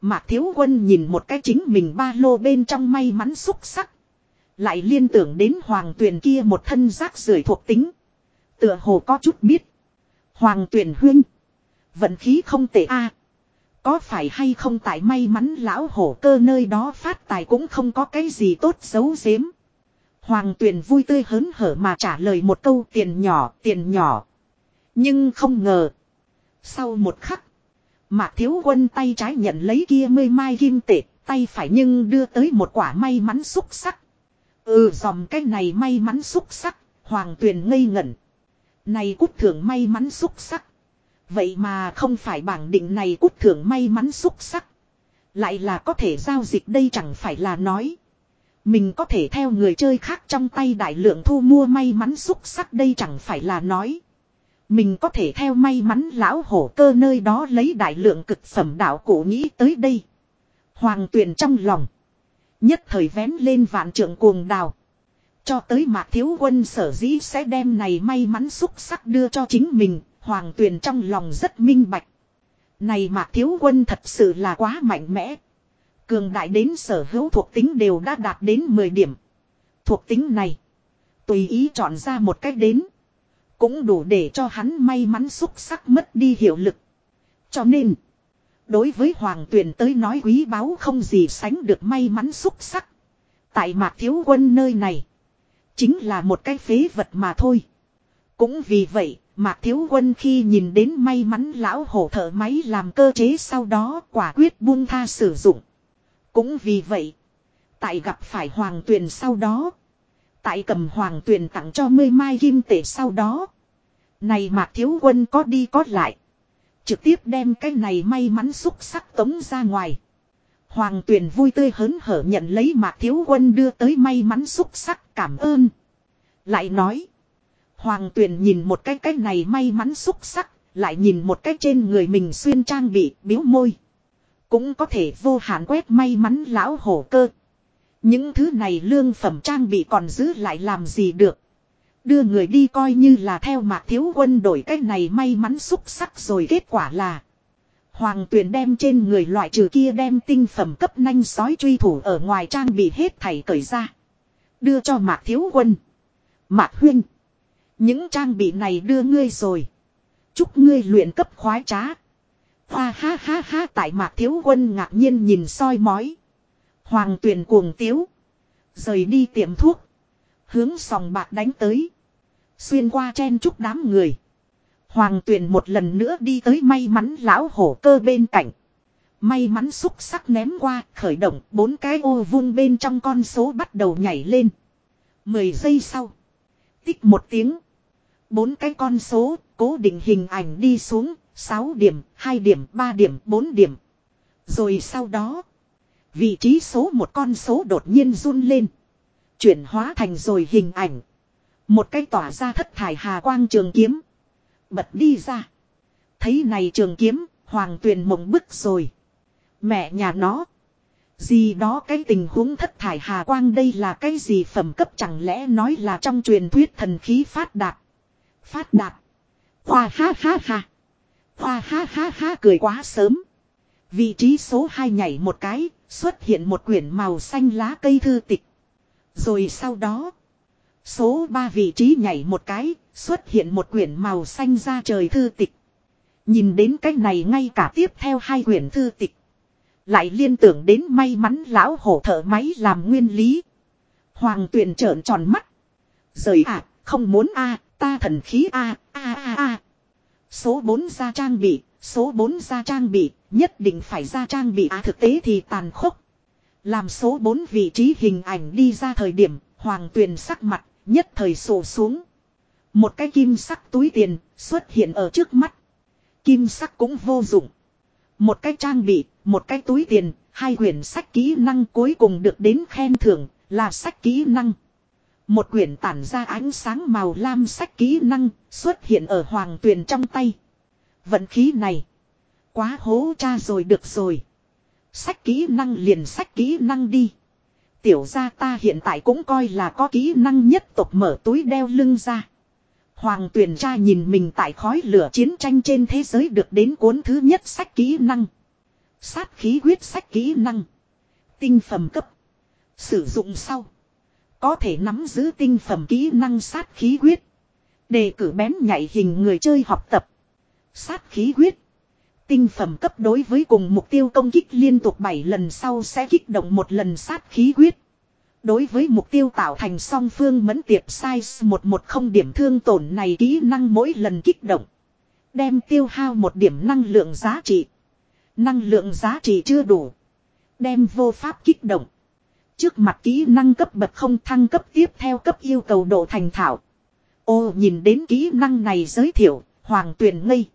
Mạc Thiếu Quân nhìn một cái chính mình ba lô bên trong may mắn xúc sắc. Lại liên tưởng đến hoàng tuyền kia một thân rác rưởi thuộc tính. Tựa hồ có chút biết. Hoàng tuyển huynh. Vận khí không tệ a Có phải hay không tại may mắn lão hổ cơ nơi đó phát tài cũng không có cái gì tốt xấu giếm. Hoàng tuyển vui tươi hớn hở mà trả lời một câu tiền nhỏ, tiền nhỏ. Nhưng không ngờ. Sau một khắc. Mạc thiếu quân tay trái nhận lấy kia mươi mai kim tệ, tay phải nhưng đưa tới một quả may mắn xúc sắc. Ừ dòm cái này may mắn xúc sắc, hoàng tuyền ngây ngẩn. Này cút thưởng may mắn xúc sắc. Vậy mà không phải bảng định này cút thưởng may mắn xúc sắc. Lại là có thể giao dịch đây chẳng phải là nói. Mình có thể theo người chơi khác trong tay đại lượng thu mua may mắn xúc sắc đây chẳng phải là nói. Mình có thể theo may mắn lão hổ cơ nơi đó lấy đại lượng cực phẩm đạo cổ nghĩ tới đây. Hoàng tuyền trong lòng. Nhất thời vén lên vạn trượng cuồng đào. Cho tới mạc thiếu quân sở dĩ sẽ đem này may mắn xúc sắc đưa cho chính mình. Hoàng tuyền trong lòng rất minh bạch. Này mạc thiếu quân thật sự là quá mạnh mẽ. Cường đại đến sở hữu thuộc tính đều đã đạt đến 10 điểm. Thuộc tính này. Tùy ý chọn ra một cách đến. Cũng đủ để cho hắn may mắn xúc sắc mất đi hiệu lực. Cho nên. Đối với hoàng tuyền tới nói quý báu không gì sánh được may mắn xúc sắc. Tại mạc thiếu quân nơi này. Chính là một cái phế vật mà thôi. Cũng vì vậy, Mạc Thiếu Quân khi nhìn đến may mắn lão hổ thợ máy làm cơ chế sau đó quả quyết buông tha sử dụng. Cũng vì vậy, tại gặp phải hoàng tuyền sau đó, tại cầm hoàng tuyền tặng cho mươi mai kim tể sau đó. Này Mạc Thiếu Quân có đi có lại. Trực tiếp đem cái này may mắn xúc sắc tống ra ngoài. Hoàng tuyền vui tươi hớn hở nhận lấy Mạc Thiếu Quân đưa tới may mắn xúc sắc cảm ơn. Lại nói. Hoàng tuyền nhìn một cái cái này may mắn xúc sắc, lại nhìn một cái trên người mình xuyên trang bị biếu môi. Cũng có thể vô hạn quét may mắn lão hổ cơ. Những thứ này lương phẩm trang bị còn giữ lại làm gì được. Đưa người đi coi như là theo mạc thiếu quân đổi cái này may mắn xúc sắc rồi kết quả là. Hoàng tuyển đem trên người loại trừ kia đem tinh phẩm cấp nanh sói truy thủ ở ngoài trang bị hết thảy cởi ra. Đưa cho mạc thiếu quân. Mạc Huyên Những trang bị này đưa ngươi rồi. Chúc ngươi luyện cấp khoái trá. Hoa ha ha ha, tại mạc thiếu quân ngạc nhiên nhìn soi mói. Hoàng tuyền cuồng tiếu. Rời đi tiệm thuốc. Hướng sòng bạc đánh tới. Xuyên qua chen chúc đám người. Hoàng tuyền một lần nữa đi tới may mắn lão hổ cơ bên cạnh. May mắn xúc sắc ném qua, khởi động, bốn cái ô vung bên trong con số bắt đầu nhảy lên. Mười giây sau. Tích một tiếng. Bốn cái con số, cố định hình ảnh đi xuống, 6 điểm, 2 điểm, 3 điểm, 4 điểm. Rồi sau đó, vị trí số một con số đột nhiên run lên. Chuyển hóa thành rồi hình ảnh. Một cái tỏa ra thất thải hà quang trường kiếm. Bật đi ra. Thấy này trường kiếm, hoàng tuyền mộng bức rồi. Mẹ nhà nó. Gì đó cái tình huống thất thải hà quang đây là cái gì phẩm cấp chẳng lẽ nói là trong truyền thuyết thần khí phát đạt. Phát đạt. Hoa ha ha ha. Hoa ha ha ha cười quá sớm. Vị trí số 2 nhảy một cái, xuất hiện một quyển màu xanh lá cây thư tịch. Rồi sau đó, số 3 vị trí nhảy một cái, xuất hiện một quyển màu xanh ra trời thư tịch. Nhìn đến cách này ngay cả tiếp theo hai quyển thư tịch. Lại liên tưởng đến may mắn lão hổ thợ máy làm nguyên lý. Hoàng tuyển trợn tròn mắt. Rời ạ, à, không muốn a ta thần khí a a a a Số 4 ra trang bị, số 4 ra trang bị, nhất định phải ra trang bị à thực tế thì tàn khốc. Làm số 4 vị trí hình ảnh đi ra thời điểm, hoàng tuyền sắc mặt, nhất thời sổ xuống. Một cái kim sắc túi tiền xuất hiện ở trước mắt. Kim sắc cũng vô dụng. Một cái trang bị, một cái túi tiền, hai quyển sách kỹ năng cuối cùng được đến khen thưởng là sách kỹ năng. Một quyển tản ra ánh sáng màu lam sách kỹ năng xuất hiện ở hoàng tuyền trong tay. Vận khí này. Quá hố cha rồi được rồi. Sách kỹ năng liền sách kỹ năng đi. Tiểu ra ta hiện tại cũng coi là có kỹ năng nhất tục mở túi đeo lưng ra. Hoàng tuyển tra nhìn mình tại khói lửa chiến tranh trên thế giới được đến cuốn thứ nhất sách kỹ năng. Sát khí huyết sách kỹ năng. Tinh phẩm cấp. Sử dụng sau. Có thể nắm giữ tinh phẩm kỹ năng sát khí huyết Đề cử bén nhạy hình người chơi học tập. Sát khí huyết Tinh phẩm cấp đối với cùng mục tiêu công kích liên tục 7 lần sau sẽ kích động một lần sát khí huyết. Đối với mục tiêu tạo thành song phương mẫn tiệp size 110 điểm thương tổn này kỹ năng mỗi lần kích động. Đem tiêu hao một điểm năng lượng giá trị. Năng lượng giá trị chưa đủ. Đem vô pháp kích động. Trước mặt kỹ năng cấp bậc không thăng cấp tiếp theo cấp yêu cầu độ thành thạo. Ô nhìn đến kỹ năng này giới thiệu, hoàng tuyển ngây.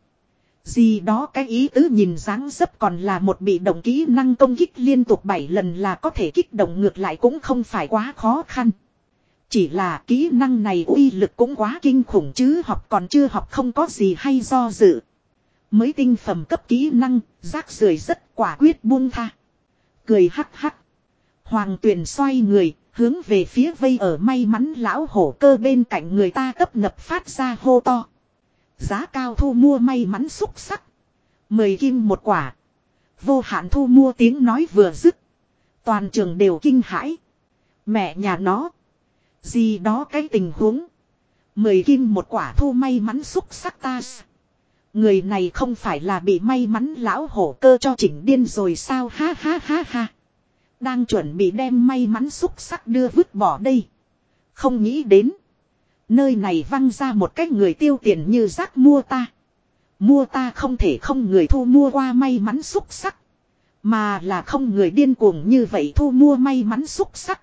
Gì đó cái ý tứ nhìn dáng dấp còn là một bị động kỹ năng công kích liên tục 7 lần là có thể kích động ngược lại cũng không phải quá khó khăn. Chỉ là kỹ năng này uy lực cũng quá kinh khủng chứ học còn chưa học không có gì hay do dự. Mới tinh phẩm cấp kỹ năng, rác rưởi rất quả quyết buông tha. Cười hắc hắc. Hoàng tuyển xoay người, hướng về phía vây ở may mắn lão hổ cơ bên cạnh người ta cấp nập phát ra hô to. Giá cao thu mua may mắn xúc sắc. Mười kim một quả. Vô hạn thu mua tiếng nói vừa dứt. Toàn trường đều kinh hãi. Mẹ nhà nó. Gì đó cái tình huống. Mười kim một quả thu may mắn xúc sắc ta. Người này không phải là bị may mắn lão hổ cơ cho chỉnh điên rồi sao ha ha ha ha. Đang chuẩn bị đem may mắn xúc sắc đưa vứt bỏ đây. Không nghĩ đến. Nơi này văng ra một cách người tiêu tiền như rác mua ta. Mua ta không thể không người thu mua qua may mắn xúc sắc. Mà là không người điên cuồng như vậy thu mua may mắn xúc sắc.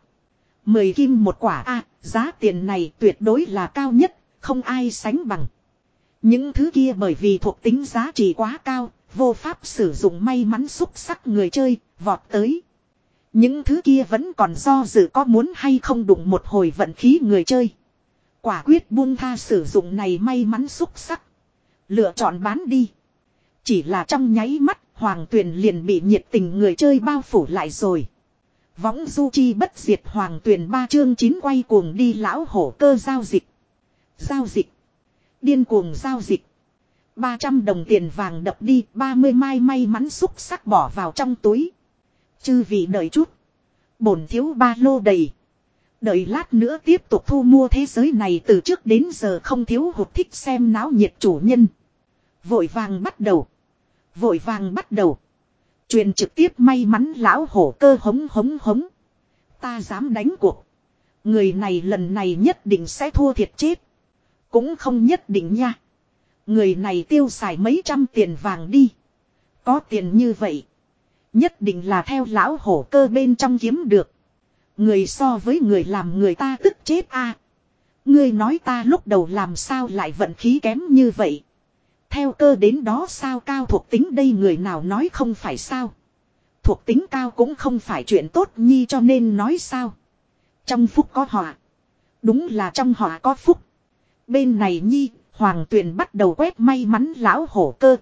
Mười kim một quả a giá tiền này tuyệt đối là cao nhất, không ai sánh bằng. Những thứ kia bởi vì thuộc tính giá trị quá cao, vô pháp sử dụng may mắn xúc sắc người chơi, vọt tới. Những thứ kia vẫn còn do dự có muốn hay không đụng một hồi vận khí người chơi. Quả quyết buông tha sử dụng này may mắn xúc sắc. Lựa chọn bán đi. Chỉ là trong nháy mắt, hoàng tuyền liền bị nhiệt tình người chơi bao phủ lại rồi. Võng du chi bất diệt hoàng tuyền ba chương chín quay cuồng đi lão hổ cơ giao dịch. Giao dịch. Điên cuồng giao dịch. 300 đồng tiền vàng đập đi, 30 mai may mắn xúc sắc bỏ vào trong túi. Chư vị đợi chút. Bổn thiếu ba lô đầy. Đợi lát nữa tiếp tục thu mua thế giới này từ trước đến giờ không thiếu hụt thích xem náo nhiệt chủ nhân. Vội vàng bắt đầu. Vội vàng bắt đầu. Truyền trực tiếp may mắn lão hổ cơ hống hống hống. Ta dám đánh cuộc. Người này lần này nhất định sẽ thua thiệt chết. Cũng không nhất định nha. Người này tiêu xài mấy trăm tiền vàng đi. Có tiền như vậy. Nhất định là theo lão hổ cơ bên trong kiếm được. Người so với người làm người ta tức chết a. Ngươi nói ta lúc đầu làm sao lại vận khí kém như vậy. Theo cơ đến đó sao cao thuộc tính đây người nào nói không phải sao. Thuộc tính cao cũng không phải chuyện tốt nhi cho nên nói sao. Trong phúc có họa. Đúng là trong họa có phúc. Bên này nhi, hoàng tuyền bắt đầu quét may mắn lão hổ cơ.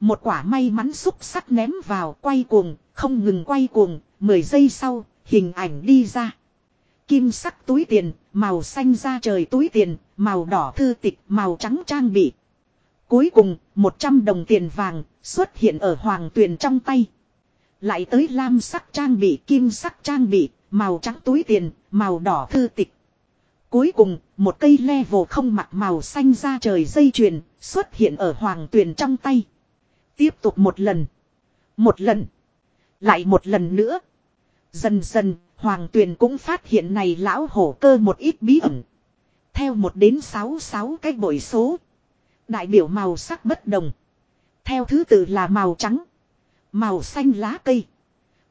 Một quả may mắn xúc sắc ném vào quay cuồng, không ngừng quay cuồng, 10 giây sau, hình ảnh đi ra. Kim sắc túi tiền, màu xanh da trời túi tiền, màu đỏ thư tịch, màu trắng trang bị. Cuối cùng, 100 đồng tiền vàng xuất hiện ở hoàng tuyền trong tay. Lại tới lam sắc trang bị, kim sắc trang bị, màu trắng túi tiền, màu đỏ thư tịch. Cuối cùng, một cây level không mặc màu xanh da trời dây chuyền xuất hiện ở hoàng tuyền trong tay. Tiếp tục một lần. Một lần. Lại một lần nữa. Dần dần, Hoàng Tuyền cũng phát hiện này lão hổ cơ một ít bí ẩn. Theo một đến sáu sáu cái bội số. Đại biểu màu sắc bất đồng. Theo thứ tự là màu trắng. Màu xanh lá cây.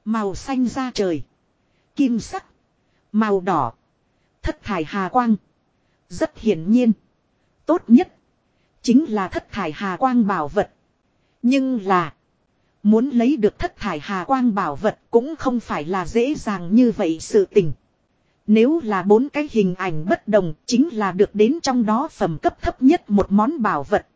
Màu xanh da trời. Kim sắc. Màu đỏ. Thất thải hà quang. Rất hiển nhiên. Tốt nhất. Chính là thất thải hà quang bảo vật. Nhưng là. Muốn lấy được thất thải hà quang bảo vật cũng không phải là dễ dàng như vậy sự tình. Nếu là bốn cái hình ảnh bất đồng chính là được đến trong đó phẩm cấp thấp nhất một món bảo vật.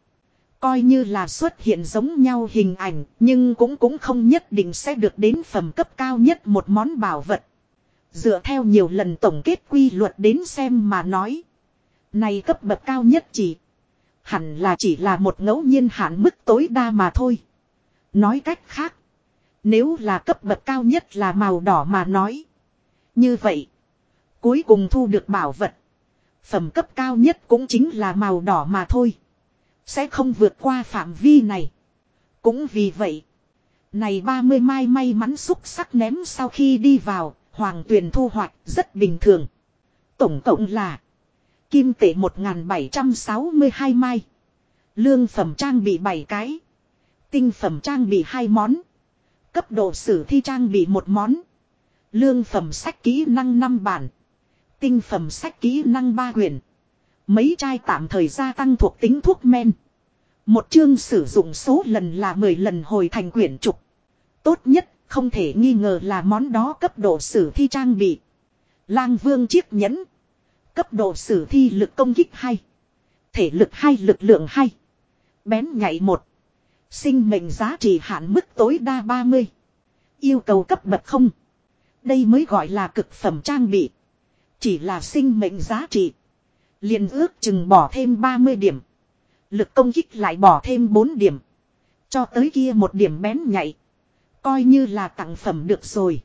Coi như là xuất hiện giống nhau hình ảnh, nhưng cũng cũng không nhất định sẽ được đến phẩm cấp cao nhất một món bảo vật. Dựa theo nhiều lần tổng kết quy luật đến xem mà nói. Này cấp bậc cao nhất chỉ. Hẳn là chỉ là một ngẫu nhiên hạn mức tối đa mà thôi. Nói cách khác. Nếu là cấp bậc cao nhất là màu đỏ mà nói. Như vậy. Cuối cùng thu được bảo vật. Phẩm cấp cao nhất cũng chính là màu đỏ mà thôi. Sẽ không vượt qua phạm vi này. Cũng vì vậy. Này 30 mai may mắn xúc sắc ném sau khi đi vào. Hoàng tuyền thu hoạch rất bình thường. Tổng cộng là. Kim tệ 1762 mai. Lương phẩm trang bị 7 cái. Tinh phẩm trang bị hai món. Cấp độ sử thi trang bị một món. Lương phẩm sách kỹ năng 5 bản. Tinh phẩm sách kỹ năng 3 quyển. Mấy chai tạm thời gia tăng thuộc tính thuốc men. Một chương sử dụng số lần là 10 lần hồi thành quyển trục. Tốt nhất, không thể nghi ngờ là món đó cấp độ sử thi trang bị. Lang vương chiếc nhẫn. Cấp độ sử thi lực công kích hay. Thể lực hay lực lượng hay. Bén nhảy một. Sinh mệnh giá trị hạn mức tối đa 30. Yêu cầu cấp bậc không. Đây mới gọi là cực phẩm trang bị. Chỉ là sinh mệnh giá trị. liền ước chừng bỏ thêm 30 điểm. Lực công kích lại bỏ thêm 4 điểm. Cho tới kia một điểm bén nhạy. Coi như là tặng phẩm được rồi.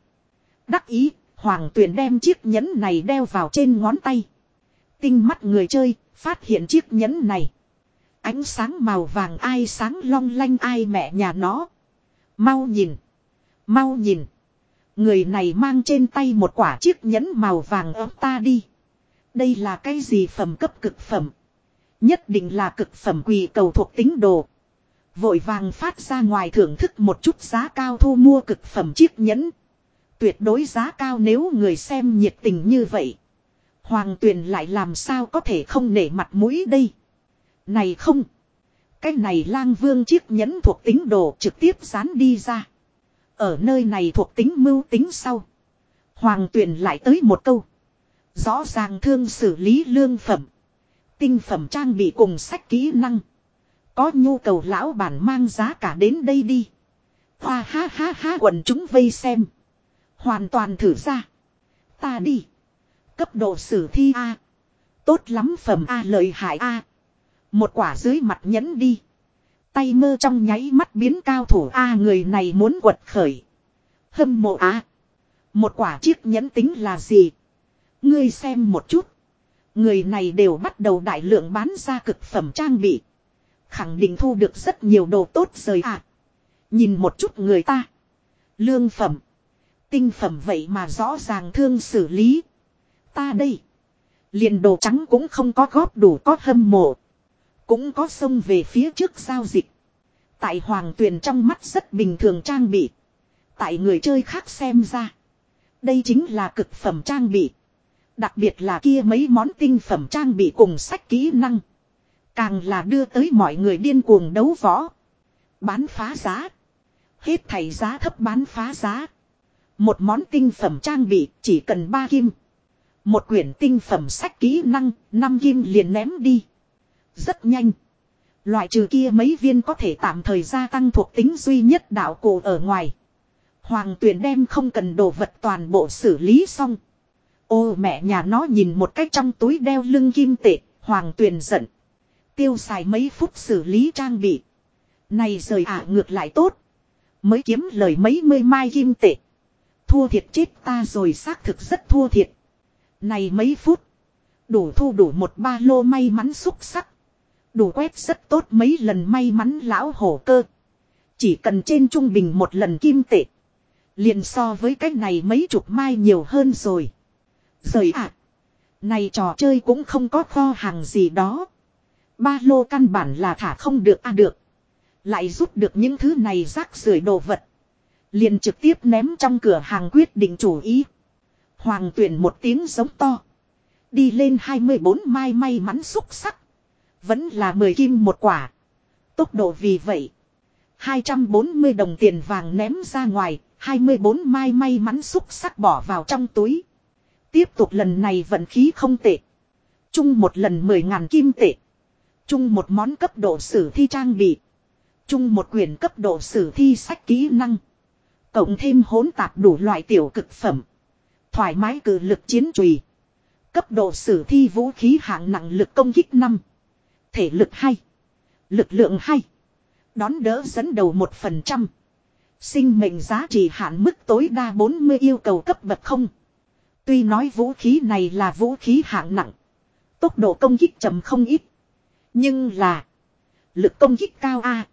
Đắc ý, Hoàng Tuyền đem chiếc nhẫn này đeo vào trên ngón tay. Tinh mắt người chơi, phát hiện chiếc nhẫn này. Ánh sáng màu vàng, ai sáng long lanh, ai mẹ nhà nó. Mau nhìn. Mau nhìn. Người này mang trên tay một quả chiếc nhẫn màu vàng ấm ta đi. Đây là cái gì phẩm cấp cực phẩm. Nhất định là cực phẩm quỳ cầu thuộc tính đồ. Vội vàng phát ra ngoài thưởng thức một chút giá cao thu mua cực phẩm chiếc nhẫn. Tuyệt đối giá cao nếu người xem nhiệt tình như vậy. Hoàng tuyền lại làm sao có thể không nể mặt mũi đây. Này không. Cái này lang vương chiếc nhẫn thuộc tính đồ trực tiếp dán đi ra. Ở nơi này thuộc tính mưu tính sau. Hoàng tuyền lại tới một câu. Rõ ràng thương xử lý lương phẩm. Tinh phẩm trang bị cùng sách kỹ năng. Có nhu cầu lão bản mang giá cả đến đây đi. Hoa ha ha ha quần chúng vây xem. Hoàn toàn thử ra. Ta đi. Cấp độ sử thi A. Tốt lắm phẩm A, lợi hại A. Một quả dưới mặt nhẫn đi. Tay mơ trong nháy mắt biến cao thủ A, người này muốn quật khởi. Hâm mộ A. Một quả chiếc nhẫn tính là gì? Ngươi xem một chút. Người này đều bắt đầu đại lượng bán ra cực phẩm trang bị. Khẳng định thu được rất nhiều đồ tốt rời à. Nhìn một chút người ta. Lương phẩm. Tinh phẩm vậy mà rõ ràng thương xử lý. Ta đây. Liền đồ trắng cũng không có góp đủ có hâm mộ. Cũng có sông về phía trước giao dịch. Tại hoàng tuyền trong mắt rất bình thường trang bị. Tại người chơi khác xem ra. Đây chính là cực phẩm trang bị. Đặc biệt là kia mấy món tinh phẩm trang bị cùng sách kỹ năng. Càng là đưa tới mọi người điên cuồng đấu võ. Bán phá giá. Hết thảy giá thấp bán phá giá. Một món tinh phẩm trang bị chỉ cần 3 kim. Một quyển tinh phẩm sách kỹ năng, 5 kim liền ném đi. Rất nhanh. Loại trừ kia mấy viên có thể tạm thời gia tăng thuộc tính duy nhất đạo cổ ở ngoài. Hoàng tuyển đem không cần đồ vật toàn bộ xử lý xong. Ô mẹ nhà nó nhìn một cách trong túi đeo lưng kim tệ, hoàng tuyền giận. Tiêu xài mấy phút xử lý trang bị. Này rời ả ngược lại tốt. Mới kiếm lời mấy mươi mai kim tệ. Thua thiệt chết ta rồi xác thực rất thua thiệt. Này mấy phút. Đủ thu đủ một ba lô may mắn xúc sắc. Đủ quét rất tốt mấy lần may mắn lão hổ cơ. Chỉ cần trên trung bình một lần kim tệ. liền so với cách này mấy chục mai nhiều hơn rồi. Rời ạ. À. Này trò chơi cũng không có kho hàng gì đó. Ba lô căn bản là thả không được a được. Lại giúp được những thứ này rác rưởi đồ vật. Liền trực tiếp ném trong cửa hàng quyết định chủ ý. Hoàng tuyển một tiếng giống to. Đi lên 24 mai may mắn xúc sắc. Vẫn là 10 kim một quả. Tốc độ vì vậy. 240 đồng tiền vàng ném ra ngoài. 24 mai may mắn xúc sắc bỏ vào trong túi. Tiếp tục lần này vận khí không tệ. Chung một lần 10 ngàn kim tệ. Chung một món cấp độ sử thi trang bị. Chung một quyển cấp độ sử thi sách kỹ năng. Cộng thêm hỗn tạp đủ loại tiểu cực phẩm. Thoải mái cử lực chiến trùy. Cấp độ sử thi vũ khí hạng nặng lực công kích 5. Thể lực hay Lực lượng hay Đón đỡ dẫn đầu 1%. Sinh mệnh giá trị hạn mức tối đa 40 yêu cầu cấp bậc không. Tuy nói vũ khí này là vũ khí hạng nặng. Tốc độ công kích chậm không ít. Nhưng là. Lực công kích cao A.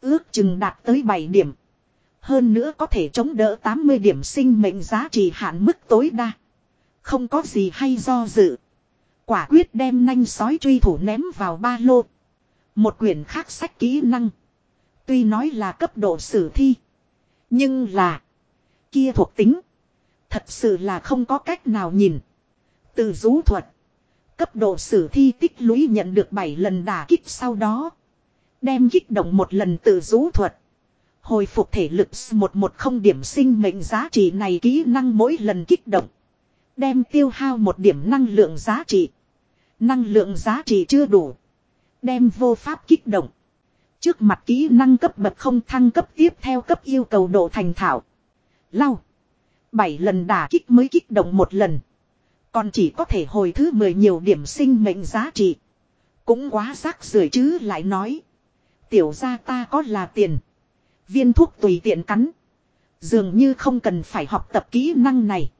Ước chừng đạt tới 7 điểm. Hơn nữa có thể chống đỡ 80 điểm sinh mệnh giá trị hạn mức tối đa. Không có gì hay do dự. Quả quyết đem nanh sói truy thủ ném vào ba lô. Một quyển khác sách kỹ năng. Tuy nói là cấp độ sử thi. Nhưng là. Kia thuộc tính. Thật sự là không có cách nào nhìn. Từ rú thuật. Cấp độ sử thi tích lũy nhận được 7 lần đả kích sau đó. Đem kích động một lần từ rú thuật. Hồi phục thể lực một một không điểm sinh mệnh giá trị này kỹ năng mỗi lần kích động. Đem tiêu hao một điểm năng lượng giá trị. Năng lượng giá trị chưa đủ. Đem vô pháp kích động. Trước mặt kỹ năng cấp bậc không thăng cấp tiếp theo cấp yêu cầu độ thành thạo. Lau. Bảy lần đả kích mới kích động một lần. Còn chỉ có thể hồi thứ 10 nhiều điểm sinh mệnh giá trị. Cũng quá rác rưởi chứ lại nói. Tiểu ra ta có là tiền. Viên thuốc tùy tiện cắn. Dường như không cần phải học tập kỹ năng này.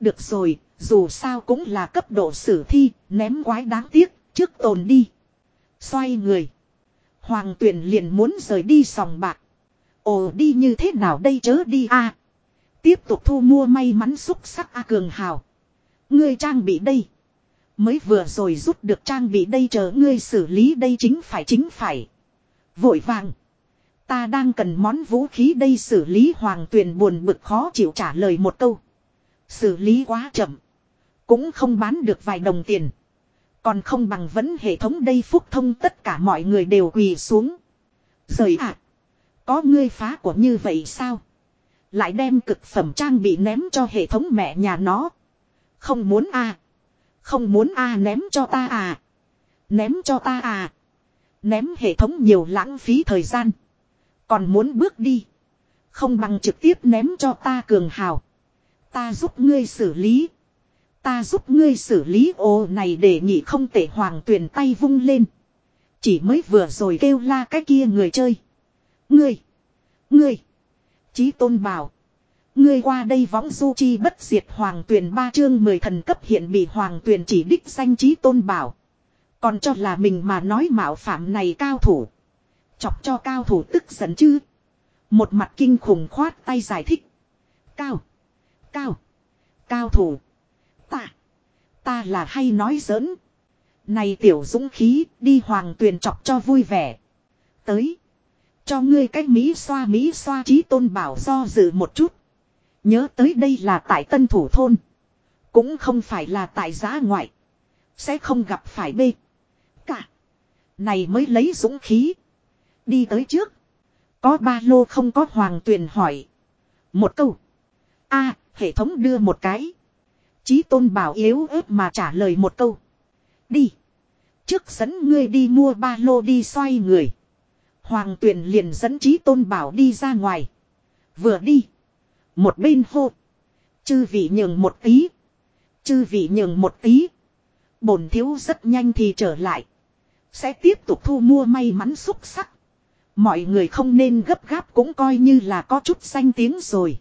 Được rồi, dù sao cũng là cấp độ sử thi, ném quái đáng tiếc, trước tồn đi. Xoay người. Hoàng tuyển liền muốn rời đi sòng bạc. Ồ đi như thế nào đây chớ đi a Tiếp tục thu mua may mắn xúc sắc A Cường Hào. Ngươi trang bị đây. Mới vừa rồi rút được trang bị đây chờ ngươi xử lý đây chính phải chính phải. Vội vàng. Ta đang cần món vũ khí đây xử lý hoàng tuyền buồn bực khó chịu trả lời một câu. Xử lý quá chậm. Cũng không bán được vài đồng tiền. Còn không bằng vấn hệ thống đây phúc thông tất cả mọi người đều quỳ xuống. Rời ạ. À, có ngươi phá của như vậy sao? Lại đem cực phẩm trang bị ném cho hệ thống mẹ nhà nó. Không muốn a Không muốn a ném cho ta à. Ném cho ta à. Ném hệ thống nhiều lãng phí thời gian. Còn muốn bước đi. Không bằng trực tiếp ném cho ta cường hào. Ta giúp ngươi xử lý. Ta giúp ngươi xử lý ô này để nhị không tệ hoàng tuyển tay vung lên. Chỉ mới vừa rồi kêu la cái kia người chơi. Ngươi. Ngươi. Chí tôn bảo. Ngươi qua đây võng du chi bất diệt hoàng tuyển ba chương mười thần cấp hiện bị hoàng tuyển chỉ đích danh chí tôn bảo. Còn cho là mình mà nói mạo phạm này cao thủ. Chọc cho cao thủ tức giận chứ. Một mặt kinh khủng khoát tay giải thích. Cao. Cao. Cao thủ. Ta. Ta là hay nói giỡn. Này tiểu dũng khí, đi hoàng tuyền chọc cho vui vẻ. Tới. Cho ngươi cách Mỹ xoa Mỹ xoa trí tôn bảo do dự một chút. Nhớ tới đây là tại tân thủ thôn. Cũng không phải là tại giá ngoại. Sẽ không gặp phải bê. Cả. Này mới lấy dũng khí. Đi tới trước. Có ba lô không có hoàng tuyền hỏi. Một câu. a, hệ thống đưa một cái. Chí tôn bảo yếu ớt mà trả lời một câu. Đi. Trước dẫn ngươi đi mua ba lô đi xoay người. Hoàng tuyền liền dẫn chí tôn bảo đi ra ngoài. Vừa đi. Một bên hô. Chư vị nhường một tí. Chư vị nhường một tí. Bồn thiếu rất nhanh thì trở lại. Sẽ tiếp tục thu mua may mắn xúc sắc. Mọi người không nên gấp gáp cũng coi như là có chút danh tiếng rồi.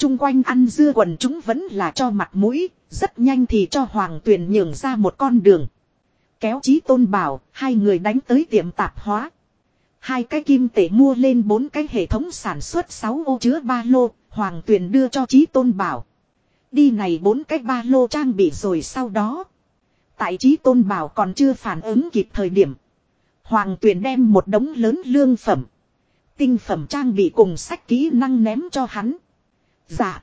Trung quanh ăn dưa quần chúng vẫn là cho mặt mũi, rất nhanh thì cho Hoàng Tuyền nhường ra một con đường. Kéo chí tôn bảo, hai người đánh tới tiệm tạp hóa. Hai cái kim tể mua lên bốn cái hệ thống sản xuất 6 ô chứa ba lô, Hoàng Tuyền đưa cho chí tôn bảo. Đi này bốn cái ba lô trang bị rồi sau đó. Tại chí tôn bảo còn chưa phản ứng kịp thời điểm. Hoàng tuyền đem một đống lớn lương phẩm. Tinh phẩm trang bị cùng sách kỹ năng ném cho hắn. Dạ.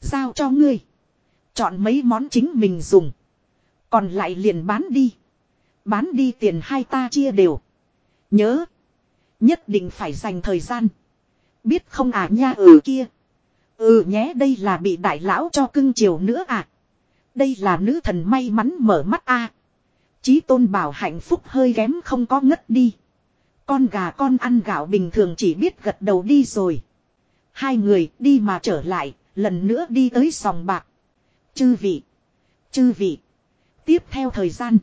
Giao cho ngươi. Chọn mấy món chính mình dùng. Còn lại liền bán đi. Bán đi tiền hai ta chia đều. Nhớ. Nhất định phải dành thời gian. Biết không à nha ừ kia. Ừ nhé, đây là bị đại lão cho cưng chiều nữa à. Đây là nữ thần may mắn mở mắt a. Chí tôn bảo hạnh phúc hơi kém không có ngất đi. Con gà con ăn gạo bình thường chỉ biết gật đầu đi rồi. Hai người đi mà trở lại, lần nữa đi tới sòng bạc. Chư vị. Chư vị. Tiếp theo thời gian.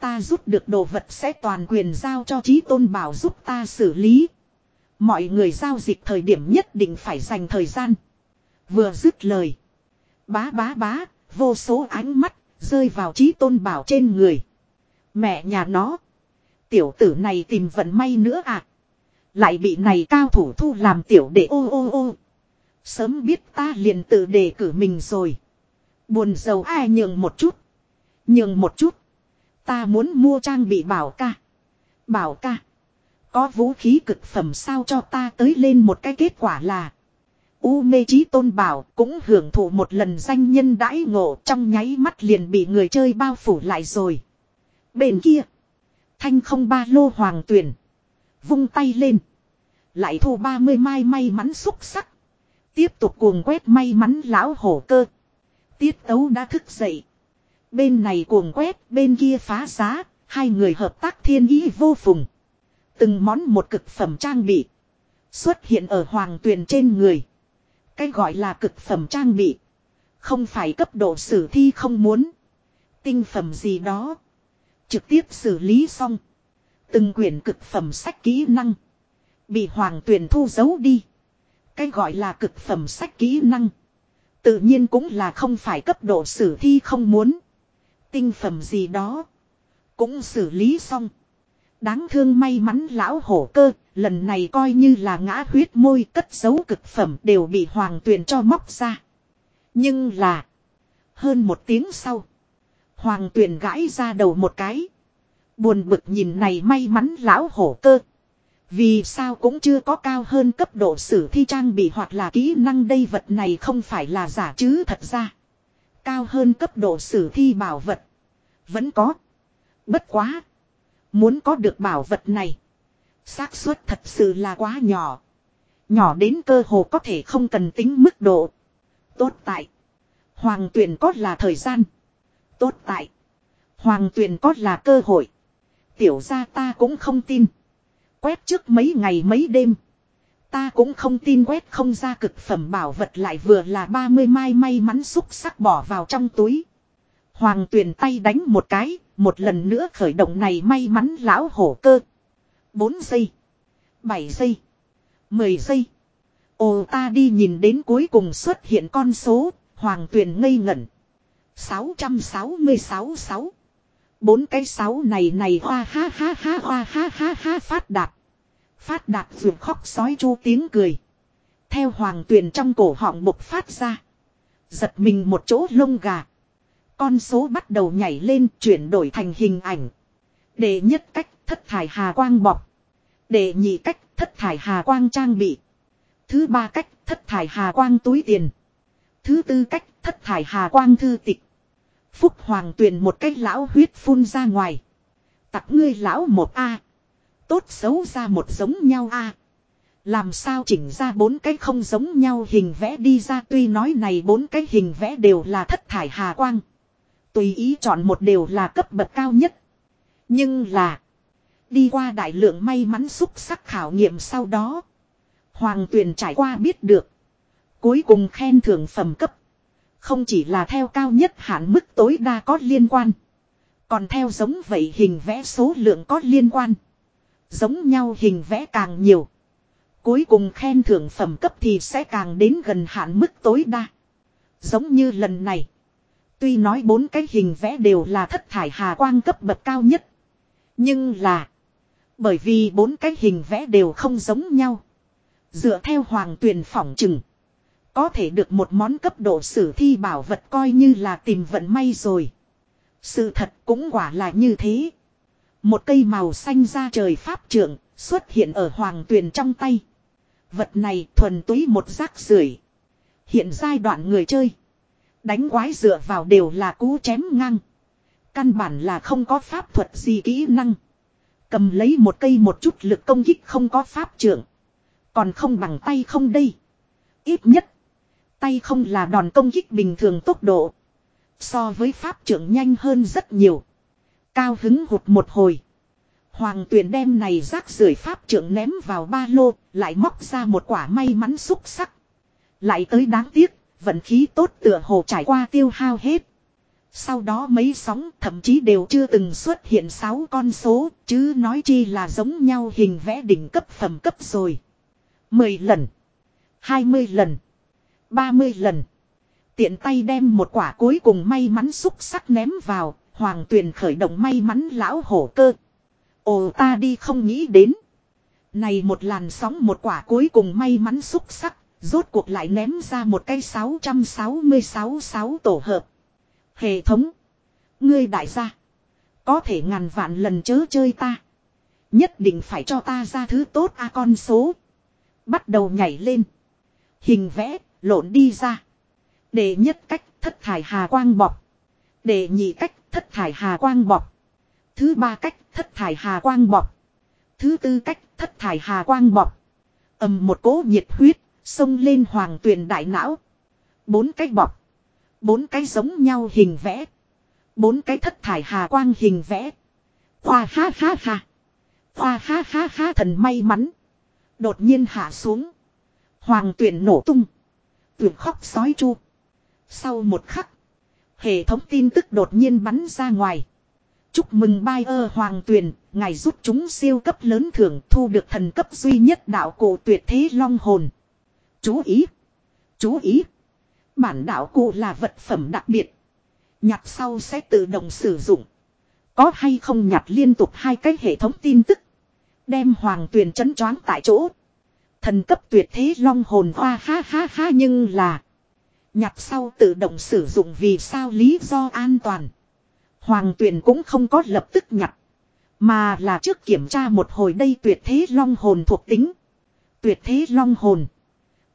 Ta rút được đồ vật sẽ toàn quyền giao cho trí tôn bảo giúp ta xử lý. Mọi người giao dịch thời điểm nhất định phải dành thời gian. Vừa dứt lời. Bá bá bá, vô số ánh mắt, rơi vào trí tôn bảo trên người. Mẹ nhà nó. Tiểu tử này tìm vận may nữa à. Lại bị này cao thủ thu làm tiểu đệ ô ô ô. Sớm biết ta liền tự đề cử mình rồi. Buồn giàu ai nhường một chút. Nhường một chút. Ta muốn mua trang bị bảo ca. Bảo ca. Có vũ khí cực phẩm sao cho ta tới lên một cái kết quả là. U mê trí tôn bảo cũng hưởng thụ một lần danh nhân đãi ngộ trong nháy mắt liền bị người chơi bao phủ lại rồi. Bên kia. Thanh không ba lô hoàng tuyển. Vung tay lên. Lại thu 30 mai may mắn xúc sắc. Tiếp tục cuồng quét may mắn lão hổ cơ. Tiết tấu đã thức dậy. Bên này cuồng quét, bên kia phá giá, hai người hợp tác thiên ý vô phùng. Từng món một cực phẩm trang bị. Xuất hiện ở hoàng tuyền trên người. Cái gọi là cực phẩm trang bị. Không phải cấp độ sử thi không muốn. Tinh phẩm gì đó. Trực tiếp xử lý xong. Từng quyển cực phẩm sách kỹ năng. Bị hoàng tuyền thu giấu đi. Cái gọi là cực phẩm sách kỹ năng. Tự nhiên cũng là không phải cấp độ sử thi không muốn. Tinh phẩm gì đó. Cũng xử lý xong. Đáng thương may mắn lão hổ cơ, lần này coi như là ngã huyết môi cất giấu cực phẩm đều bị hoàng tuyền cho móc ra. Nhưng là. Hơn một tiếng sau. Hoàng tuyền gãi ra đầu một cái. Buồn bực nhìn này may mắn lão hổ cơ. Vì sao cũng chưa có cao hơn cấp độ sử thi trang bị hoặc là kỹ năng đây vật này không phải là giả chứ thật ra. Cao hơn cấp độ sử thi bảo vật. Vẫn có. Bất quá. Muốn có được bảo vật này. xác suất thật sự là quá nhỏ. Nhỏ đến cơ hồ có thể không cần tính mức độ. Tốt tại. Hoàng tuyển có là thời gian. Tốt tại. Hoàng tuyển có là cơ hội. Tiểu ra ta cũng không tin. Quét trước mấy ngày mấy đêm. Ta cũng không tin quét không ra cực phẩm bảo vật lại vừa là 30 mai may mắn xúc sắc bỏ vào trong túi. Hoàng tuyền tay đánh một cái, một lần nữa khởi động này may mắn lão hổ cơ. 4 giây. 7 giây. 10 giây. Ồ ta đi nhìn đến cuối cùng xuất hiện con số, hoàng tuyền ngây ngẩn. 666 6. Bốn cái sáu này này hoa ha ha ha hoa ha ha ha phát đạt. Phát đạt ruột khóc sói chu tiếng cười. Theo hoàng tuyền trong cổ họng bộc phát ra. Giật mình một chỗ lông gà. Con số bắt đầu nhảy lên chuyển đổi thành hình ảnh. Đệ nhất cách thất thải hà quang bọc. Đệ nhị cách thất thải hà quang trang bị. Thứ ba cách thất thải hà quang túi tiền. Thứ tư cách thất thải hà quang thư tịch. Phúc Hoàng tuyền một cách lão huyết phun ra ngoài. Tặc ngươi lão một A. Tốt xấu ra một giống nhau A. Làm sao chỉnh ra bốn cái không giống nhau hình vẽ đi ra tuy nói này bốn cái hình vẽ đều là thất thải hà quang. Tùy ý chọn một đều là cấp bậc cao nhất. Nhưng là. Đi qua đại lượng may mắn xúc sắc khảo nghiệm sau đó. Hoàng tuyền trải qua biết được. Cuối cùng khen thưởng phẩm cấp. Không chỉ là theo cao nhất hạn mức tối đa có liên quan. Còn theo giống vậy hình vẽ số lượng có liên quan. Giống nhau hình vẽ càng nhiều. Cuối cùng khen thưởng phẩm cấp thì sẽ càng đến gần hạn mức tối đa. Giống như lần này. Tuy nói bốn cái hình vẽ đều là thất thải hà quang cấp bậc cao nhất. Nhưng là. Bởi vì bốn cái hình vẽ đều không giống nhau. Dựa theo hoàng tuyền phỏng chừng. Có thể được một món cấp độ sử thi bảo vật coi như là tìm vận may rồi. Sự thật cũng quả là như thế. Một cây màu xanh ra trời pháp trưởng xuất hiện ở hoàng tuyền trong tay. Vật này thuần túy một rác rưởi. Hiện giai đoạn người chơi. Đánh quái dựa vào đều là cú chém ngang. Căn bản là không có pháp thuật gì kỹ năng. Cầm lấy một cây một chút lực công kích không có pháp trưởng. Còn không bằng tay không đây. Ít nhất. Tay không là đòn công kích bình thường tốc độ. So với pháp trưởng nhanh hơn rất nhiều. Cao hứng hụt một hồi. Hoàng tuyển đem này rác rưởi pháp trưởng ném vào ba lô, lại móc ra một quả may mắn xúc sắc. Lại tới đáng tiếc, vận khí tốt tựa hồ trải qua tiêu hao hết. Sau đó mấy sóng thậm chí đều chưa từng xuất hiện 6 con số, chứ nói chi là giống nhau hình vẽ đỉnh cấp phẩm cấp rồi. 10 lần, 20 lần, 30 lần. Tiện tay đem một quả cuối cùng may mắn xúc sắc ném vào, hoàng tuyền khởi động may mắn lão hổ cơ. Ồ ta đi không nghĩ đến. Này một làn sóng một quả cuối cùng may mắn xúc sắc, rốt cuộc lại ném ra một cây 666 sáu tổ hợp. Hệ thống. Ngươi đại gia. Có thể ngàn vạn lần chớ chơi ta. Nhất định phải cho ta ra thứ tốt a con số. Bắt đầu nhảy lên. Hình vẽ, lộn đi ra. Đệ nhất cách thất thải hà quang bọc. Đệ nhị cách thất thải hà quang bọc. Thứ ba cách thất thải hà quang bọc. Thứ tư cách thất thải hà quang bọc. ầm một cỗ nhiệt huyết, xông lên hoàng tuyền đại não. Bốn cách bọc. Bốn cái giống nhau hình vẽ. Bốn cái thất thải hà quang hình vẽ. Khoa ha ha ha. Khoa ha ha ha thần may mắn. Đột nhiên hạ xuống. Hoàng tuyển nổ tung tuyệt khóc sói chu. Sau một khắc. Hệ thống tin tức đột nhiên bắn ra ngoài. Chúc mừng bai ơ hoàng tuyền, ngài giúp chúng siêu cấp lớn thưởng thu được thần cấp duy nhất đạo cổ tuyệt thế long hồn. Chú ý! Chú ý! Bản đạo cụ là vật phẩm đặc biệt. Nhặt sau sẽ tự động sử dụng. Có hay không nhặt liên tục hai cái hệ thống tin tức. Đem hoàng tuyền chấn choáng tại chỗ. Thần cấp tuyệt thế long hồn hoa ha ha ha nhưng là. Nhặt sau tự động sử dụng vì sao lý do an toàn. Hoàng tuyền cũng không có lập tức nhặt. Mà là trước kiểm tra một hồi đây tuyệt thế long hồn thuộc tính. Tuyệt thế long hồn.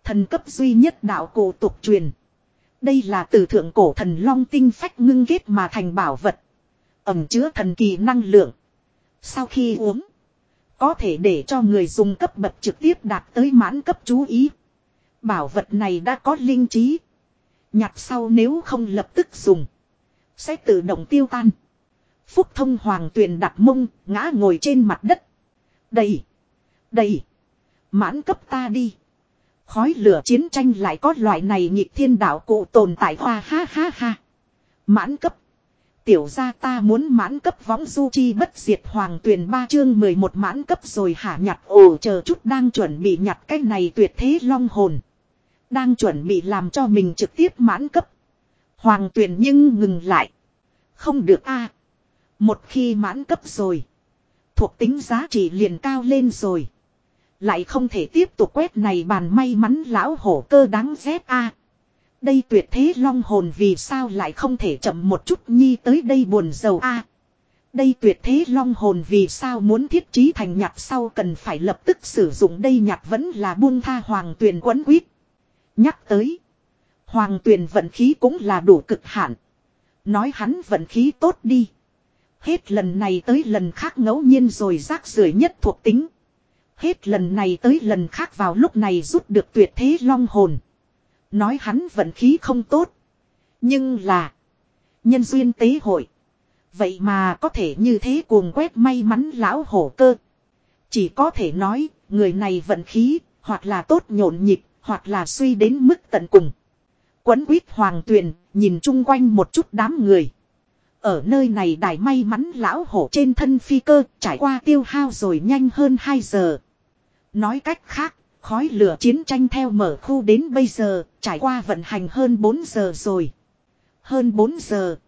Thần cấp duy nhất đạo cổ tục truyền. Đây là từ thượng cổ thần long tinh phách ngưng kết mà thành bảo vật. Ẩm chứa thần kỳ năng lượng. Sau khi uống. Có thể để cho người dùng cấp bậc trực tiếp đạt tới mãn cấp chú ý. Bảo vật này đã có linh trí. Nhặt sau nếu không lập tức dùng. Sẽ tự động tiêu tan. Phúc thông hoàng tuyền đặt mông, ngã ngồi trên mặt đất. Đầy. Đầy. Mãn cấp ta đi. Khói lửa chiến tranh lại có loại này nhịp thiên đạo cụ tồn tại hoa ha ha ha. Mãn cấp. Tiểu ra ta muốn mãn cấp võng du chi bất diệt hoàng tuyền ba chương 11 mãn cấp rồi hả nhặt ồ, chờ chút đang chuẩn bị nhặt cái này tuyệt thế long hồn. Đang chuẩn bị làm cho mình trực tiếp mãn cấp. Hoàng tuyền nhưng ngừng lại. Không được a Một khi mãn cấp rồi. Thuộc tính giá trị liền cao lên rồi. Lại không thể tiếp tục quét này bàn may mắn lão hổ cơ đáng dép a đây tuyệt thế long hồn vì sao lại không thể chậm một chút nhi tới đây buồn giàu a Đây tuyệt thế long hồn vì sao muốn thiết trí thành nhạc sau cần phải lập tức sử dụng đây nhạc vẫn là buông tha hoàng tuyền quấn quýt. Nhắc tới. Hoàng tuyền vận khí cũng là đủ cực hạn. Nói hắn vận khí tốt đi. Hết lần này tới lần khác ngẫu nhiên rồi rác rưởi nhất thuộc tính. Hết lần này tới lần khác vào lúc này rút được tuyệt thế long hồn. Nói hắn vận khí không tốt. Nhưng là. Nhân duyên tế hội. Vậy mà có thể như thế cuồng quét may mắn lão hổ cơ. Chỉ có thể nói, người này vận khí, hoặc là tốt nhộn nhịp, hoặc là suy đến mức tận cùng. Quấn quýt hoàng tuyền, nhìn chung quanh một chút đám người. Ở nơi này đài may mắn lão hổ trên thân phi cơ, trải qua tiêu hao rồi nhanh hơn 2 giờ. Nói cách khác, khói lửa chiến tranh theo mở khu đến bây giờ, trải qua vận hành hơn 4 giờ rồi. Hơn 4 giờ.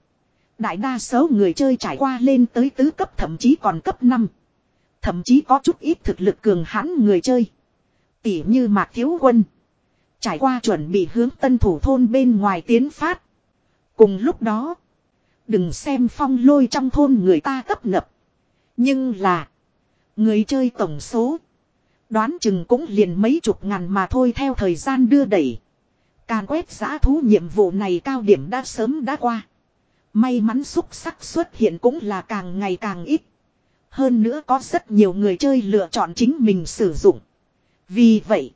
Đại đa số người chơi trải qua lên tới tứ cấp thậm chí còn cấp 5. Thậm chí có chút ít thực lực cường hãn người chơi. Tỉ như Mạc Thiếu Quân. Trải qua chuẩn bị hướng tân thủ thôn bên ngoài tiến phát. Cùng lúc đó, Đừng xem phong lôi trong thôn người ta cấp nập. Nhưng là. Người chơi tổng số. Đoán chừng cũng liền mấy chục ngàn mà thôi theo thời gian đưa đẩy. Càn quét giã thú nhiệm vụ này cao điểm đã sớm đã qua. May mắn xúc sắc xuất hiện cũng là càng ngày càng ít. Hơn nữa có rất nhiều người chơi lựa chọn chính mình sử dụng. Vì vậy,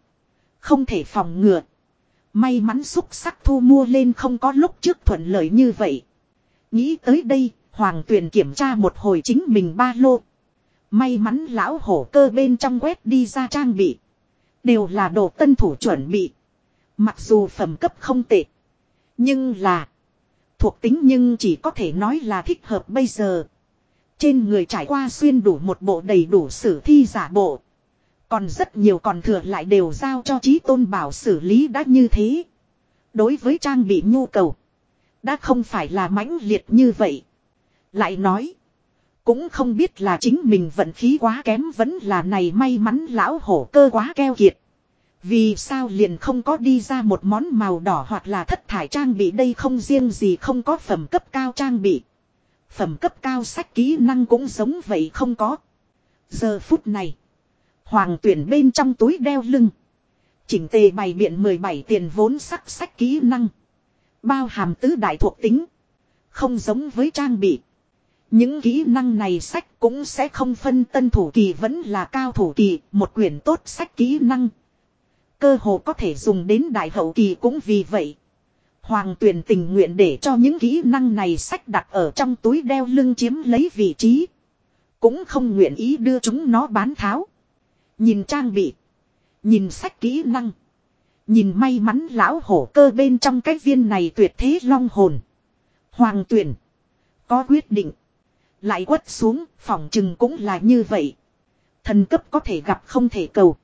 không thể phòng ngừa. May mắn xúc sắc thu mua lên không có lúc trước thuận lợi như vậy. Nghĩ tới đây, Hoàng Tuyền kiểm tra một hồi chính mình ba lô. May mắn lão hổ cơ bên trong quét đi ra trang bị. Đều là đồ tân thủ chuẩn bị. Mặc dù phẩm cấp không tệ. Nhưng là. Thuộc tính nhưng chỉ có thể nói là thích hợp bây giờ. Trên người trải qua xuyên đủ một bộ đầy đủ sử thi giả bộ. Còn rất nhiều còn thừa lại đều giao cho trí tôn bảo xử lý đã như thế. Đối với trang bị nhu cầu. Đã không phải là mãnh liệt như vậy. Lại nói. Cũng không biết là chính mình vận khí quá kém vẫn là này may mắn lão hổ cơ quá keo kiệt. Vì sao liền không có đi ra một món màu đỏ hoặc là thất thải trang bị đây không riêng gì không có phẩm cấp cao trang bị. Phẩm cấp cao sách kỹ năng cũng giống vậy không có. Giờ phút này. Hoàng tuyển bên trong túi đeo lưng. Chỉnh tề bày biện 17 tiền vốn sắc sách kỹ năng. Bao hàm tứ đại thuộc tính. Không giống với trang bị. Những kỹ năng này sách cũng sẽ không phân tân thủ kỳ vẫn là cao thủ kỳ, một quyển tốt sách kỹ năng. Cơ hồ có thể dùng đến đại hậu kỳ cũng vì vậy. Hoàng tuyển tình nguyện để cho những kỹ năng này sách đặt ở trong túi đeo lưng chiếm lấy vị trí. Cũng không nguyện ý đưa chúng nó bán tháo. Nhìn trang bị. Nhìn sách kỹ năng. Nhìn may mắn lão hổ cơ bên trong cái viên này tuyệt thế long hồn. Hoàng tuyển. Có quyết định. Lại quất xuống, phòng chừng cũng là như vậy. Thần cấp có thể gặp không thể cầu.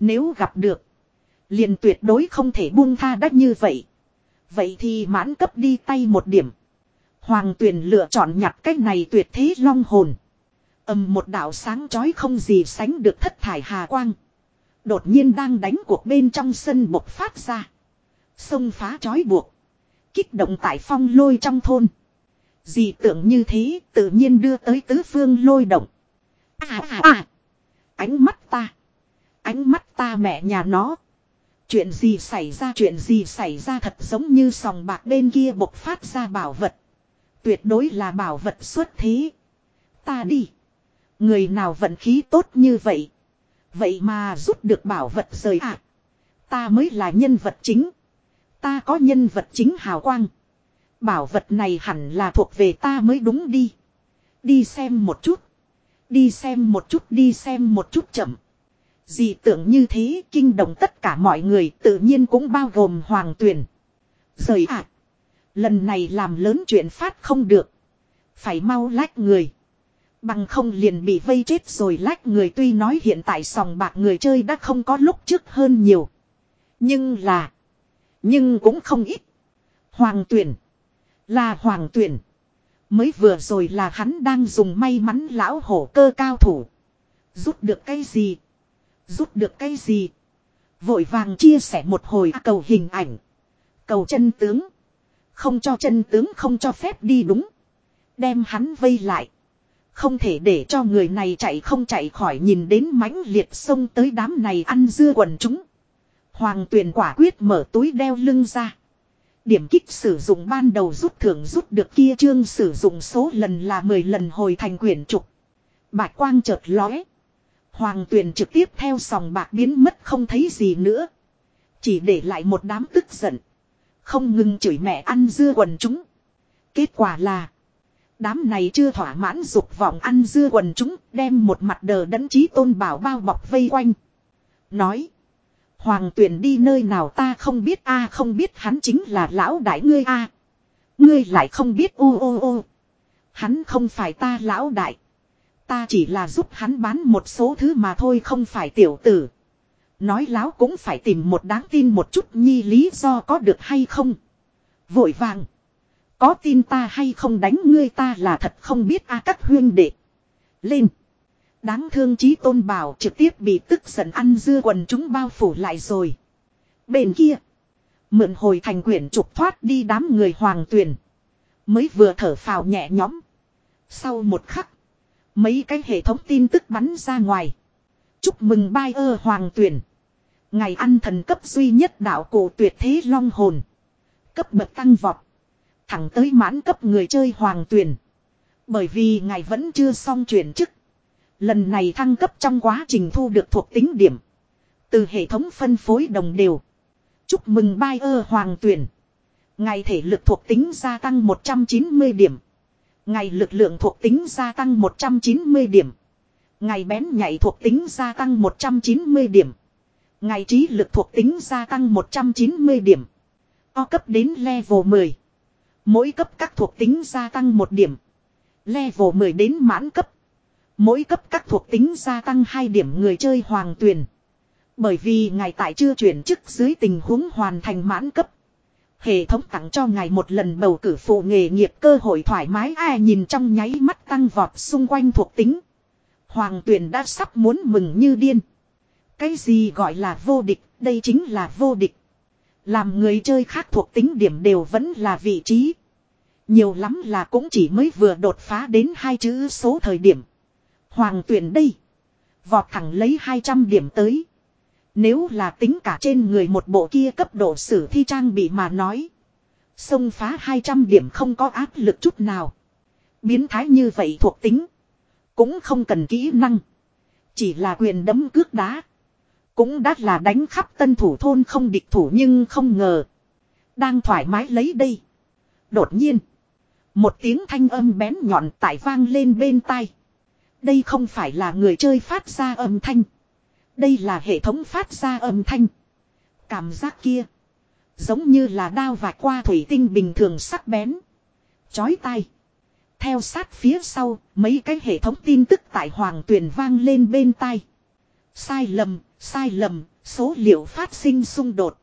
Nếu gặp được. Liền tuyệt đối không thể buông tha đắt như vậy. Vậy thì mãn cấp đi tay một điểm. Hoàng tuyển lựa chọn nhặt cách này tuyệt thế long hồn. ầm một đạo sáng chói không gì sánh được thất thải hà quang. Đột nhiên đang đánh cuộc bên trong sân bộc phát ra. Sông phá chói buộc. Kích động tại phong lôi trong thôn. Dị tưởng như thế, tự nhiên đưa tới tứ phương lôi động. À à à. Ánh mắt ta. Ánh mắt ta mẹ nhà nó. Chuyện gì xảy ra, chuyện gì xảy ra thật giống như sòng bạc bên kia bộc phát ra bảo vật. Tuyệt đối là bảo vật xuất thế. Ta đi. Người nào vận khí tốt như vậy. Vậy mà rút được bảo vật rời ạ. À. Ta mới là nhân vật chính. Ta có nhân vật chính hào quang. Bảo vật này hẳn là thuộc về ta mới đúng đi. Đi xem một chút. Đi xem một chút đi xem một chút chậm. Dị tưởng như thế kinh động tất cả mọi người tự nhiên cũng bao gồm hoàng tuyển. Rời ạ. À, lần này làm lớn chuyện phát không được. Phải mau lách người. Bằng không liền bị vây chết rồi lách người tuy nói hiện tại sòng bạc người chơi đã không có lúc trước hơn nhiều. Nhưng là. Nhưng cũng không ít. Hoàng tuyển. Là hoàng tuyển. Mới vừa rồi là hắn đang dùng may mắn lão hổ cơ cao thủ. Rút được cái gì? Rút được cái gì? Vội vàng chia sẻ một hồi à, cầu hình ảnh. Cầu chân tướng. Không cho chân tướng không cho phép đi đúng. Đem hắn vây lại. Không thể để cho người này chạy không chạy khỏi nhìn đến mãnh liệt sông tới đám này ăn dưa quần chúng. Hoàng tuyền quả quyết mở túi đeo lưng ra. Điểm kích sử dụng ban đầu rút thưởng rút được kia chương sử dụng số lần là 10 lần hồi thành quyển trục. Bạch quang chợt lóe. Hoàng tuyền trực tiếp theo sòng bạc biến mất không thấy gì nữa. Chỉ để lại một đám tức giận. Không ngừng chửi mẹ ăn dưa quần chúng. Kết quả là. Đám này chưa thỏa mãn dục vọng ăn dưa quần chúng, đem một mặt đờ đẫn trí tôn bảo bao bọc vây quanh. Nói. Hoàng tuyển đi nơi nào ta không biết, a, không biết hắn chính là lão đại ngươi, a Ngươi lại không biết, ô ô ô. Hắn không phải ta lão đại. Ta chỉ là giúp hắn bán một số thứ mà thôi, không phải tiểu tử. Nói láo cũng phải tìm một đáng tin một chút, nhi lý do có được hay không. Vội vàng. Có tin ta hay không đánh ngươi, ta là thật không biết, a, các huyên đệ. Lên. Đáng thương chí tôn bảo trực tiếp bị tức giận ăn dưa quần chúng bao phủ lại rồi. Bên kia. Mượn hồi thành quyển trục thoát đi đám người hoàng tuyển. Mới vừa thở phào nhẹ nhõm. Sau một khắc. Mấy cái hệ thống tin tức bắn ra ngoài. Chúc mừng bai ơ hoàng tuyển. Ngày ăn thần cấp duy nhất đạo cổ tuyệt thế long hồn. Cấp bậc tăng vọt. Thẳng tới mãn cấp người chơi hoàng tuyển. Bởi vì ngài vẫn chưa xong chuyển chức. Lần này thăng cấp trong quá trình thu được thuộc tính điểm. Từ hệ thống phân phối đồng đều. Chúc mừng bai ơ hoàng tuyển. Ngày thể lực thuộc tính gia tăng 190 điểm. Ngày lực lượng thuộc tính gia tăng 190 điểm. Ngày bén nhạy thuộc tính gia tăng 190 điểm. Ngày trí lực thuộc tính gia tăng 190 điểm. O cấp đến level 10. Mỗi cấp các thuộc tính gia tăng 1 điểm. Level 10 đến mãn cấp. Mỗi cấp các thuộc tính gia tăng 2 điểm người chơi hoàng tuyền. Bởi vì ngài tại chưa chuyển chức dưới tình huống hoàn thành mãn cấp. Hệ thống tặng cho ngài một lần bầu cử phụ nghề nghiệp cơ hội thoải mái ai nhìn trong nháy mắt tăng vọt xung quanh thuộc tính. Hoàng tuyền đã sắp muốn mừng như điên. Cái gì gọi là vô địch, đây chính là vô địch. Làm người chơi khác thuộc tính điểm đều vẫn là vị trí. Nhiều lắm là cũng chỉ mới vừa đột phá đến hai chữ số thời điểm. Hoàng tuyển đây. Vọt thẳng lấy 200 điểm tới. Nếu là tính cả trên người một bộ kia cấp độ sử thi trang bị mà nói. Xông phá 200 điểm không có áp lực chút nào. Biến thái như vậy thuộc tính. Cũng không cần kỹ năng. Chỉ là quyền đấm cước đá. Cũng đã là đánh khắp tân thủ thôn không địch thủ nhưng không ngờ. Đang thoải mái lấy đây. Đột nhiên. Một tiếng thanh âm bén nhọn tại vang lên bên tai. Đây không phải là người chơi phát ra âm thanh. Đây là hệ thống phát ra âm thanh. Cảm giác kia. Giống như là đao vạch qua thủy tinh bình thường sắc bén. Chói tai. Theo sát phía sau, mấy cái hệ thống tin tức tại hoàng tuyển vang lên bên tai. Sai lầm, sai lầm, số liệu phát sinh xung đột.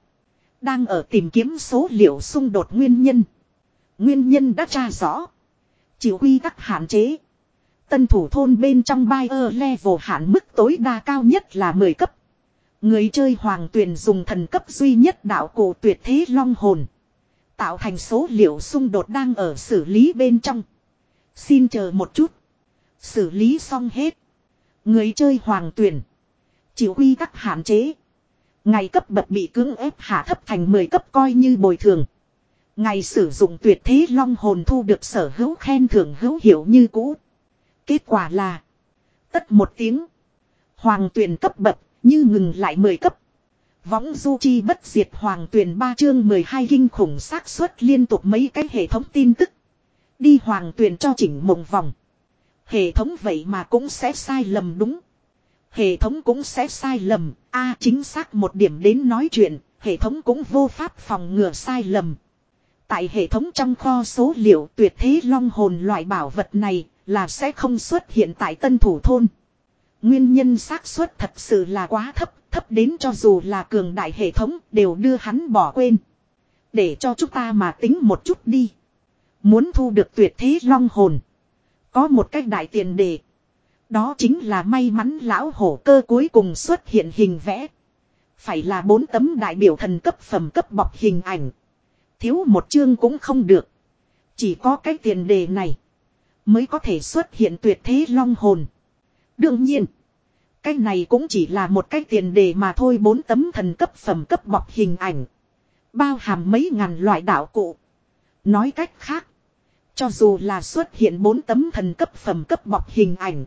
Đang ở tìm kiếm số liệu xung đột nguyên nhân. Nguyên nhân đã tra rõ. Chịu quy tắc hạn chế. Tân thủ thôn bên trong buyer level hạn mức tối đa cao nhất là 10 cấp. Người chơi hoàng tuyền dùng thần cấp duy nhất đạo cổ tuyệt thế long hồn. Tạo thành số liệu xung đột đang ở xử lý bên trong. Xin chờ một chút. Xử lý xong hết. Người chơi hoàng tuyển. Chịu quy tắc hạn chế. Ngày cấp bậc bị cưỡng ép hạ thấp thành 10 cấp coi như bồi thường. Ngày sử dụng tuyệt thế long hồn thu được sở hữu khen thưởng hữu hiệu như cũ. Kết quả là. Tất một tiếng. Hoàng tuyển cấp bậc như ngừng lại 10 cấp. Võng du chi bất diệt hoàng tuyển ba chương 12 kinh khủng xác suất liên tục mấy cái hệ thống tin tức. Đi hoàng tuyển cho chỉnh mộng vòng. Hệ thống vậy mà cũng sẽ sai lầm đúng. Hệ thống cũng sẽ sai lầm, a chính xác một điểm đến nói chuyện, hệ thống cũng vô pháp phòng ngừa sai lầm. Tại hệ thống trong kho số liệu tuyệt thế long hồn loại bảo vật này là sẽ không xuất hiện tại tân thủ thôn. Nguyên nhân xác suất thật sự là quá thấp, thấp đến cho dù là cường đại hệ thống đều đưa hắn bỏ quên. Để cho chúng ta mà tính một chút đi. Muốn thu được tuyệt thế long hồn. Có một cách đại tiền đề. Đó chính là may mắn lão hổ cơ cuối cùng xuất hiện hình vẽ. Phải là bốn tấm đại biểu thần cấp phẩm cấp bọc hình ảnh. Thiếu một chương cũng không được. Chỉ có cái tiền đề này. Mới có thể xuất hiện tuyệt thế long hồn. Đương nhiên. Cái này cũng chỉ là một cái tiền đề mà thôi bốn tấm thần cấp phẩm cấp bọc hình ảnh. Bao hàm mấy ngàn loại đạo cụ. Nói cách khác. Cho dù là xuất hiện bốn tấm thần cấp phẩm cấp bọc hình ảnh.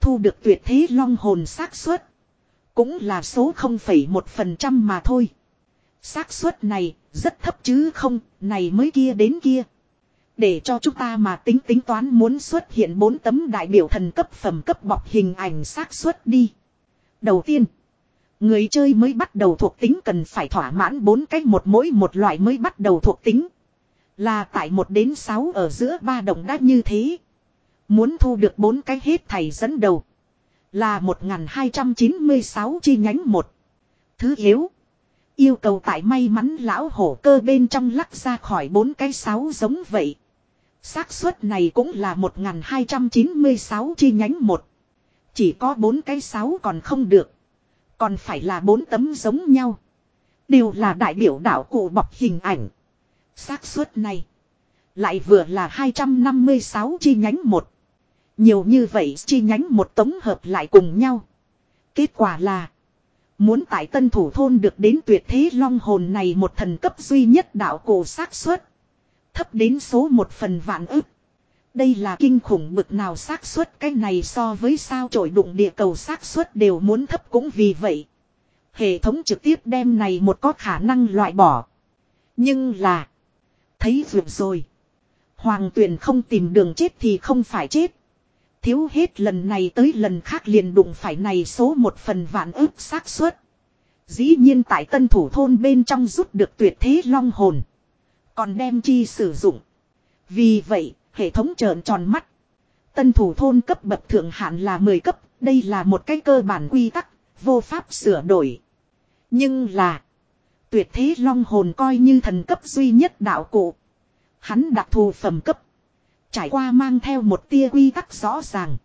Thu được tuyệt thế long hồn xác suất. Cũng là số 0,1% mà thôi. xác suất này rất thấp chứ không, này mới kia đến kia. Để cho chúng ta mà tính tính toán muốn xuất hiện bốn tấm đại biểu thần cấp phẩm cấp bọc hình ảnh xác suất đi. Đầu tiên, người chơi mới bắt đầu thuộc tính cần phải thỏa mãn bốn cách một mỗi một loại mới bắt đầu thuộc tính. Là tại một đến sáu ở giữa ba đồng đã như thế. Muốn thu được bốn cái hết thầy dẫn đầu. Là 1296 chi nhánh một. Thứ yếu. Yêu cầu tại may mắn lão hổ cơ bên trong lắc ra khỏi bốn cái sáu giống vậy xác suất này cũng là 1296 chi nhánh một. Chỉ có bốn cái sáu còn không được. Còn phải là bốn tấm giống nhau. Đều là đại biểu đạo cụ bọc hình ảnh. xác suất này Lại vừa là 256 chi nhánh một. Nhiều như vậy chi nhánh một tổng hợp lại cùng nhau. Kết quả là. Muốn tại tân thủ thôn được đến tuyệt thế long hồn này một thần cấp duy nhất đạo cổ xác suất Thấp đến số một phần vạn ức. Đây là kinh khủng bực nào xác suất, cái này so với sao trổi đụng địa cầu xác suất đều muốn thấp cũng vì vậy. Hệ thống trực tiếp đem này một có khả năng loại bỏ. Nhưng là. Thấy vượt rồi. Hoàng tuyển không tìm đường chết thì không phải chết. Thiếu hết lần này tới lần khác liền đụng phải này số một phần vạn ức xác suất. Dĩ nhiên tại tân thủ thôn bên trong rút được tuyệt thế long hồn. Còn đem chi sử dụng. Vì vậy, hệ thống trợn tròn mắt. Tân thủ thôn cấp bậc thượng hạn là 10 cấp, đây là một cái cơ bản quy tắc, vô pháp sửa đổi. Nhưng là, tuyệt thế long hồn coi như thần cấp duy nhất đạo cụ. Hắn đặc thù phẩm cấp. Trải qua mang theo một tia quy tắc rõ ràng.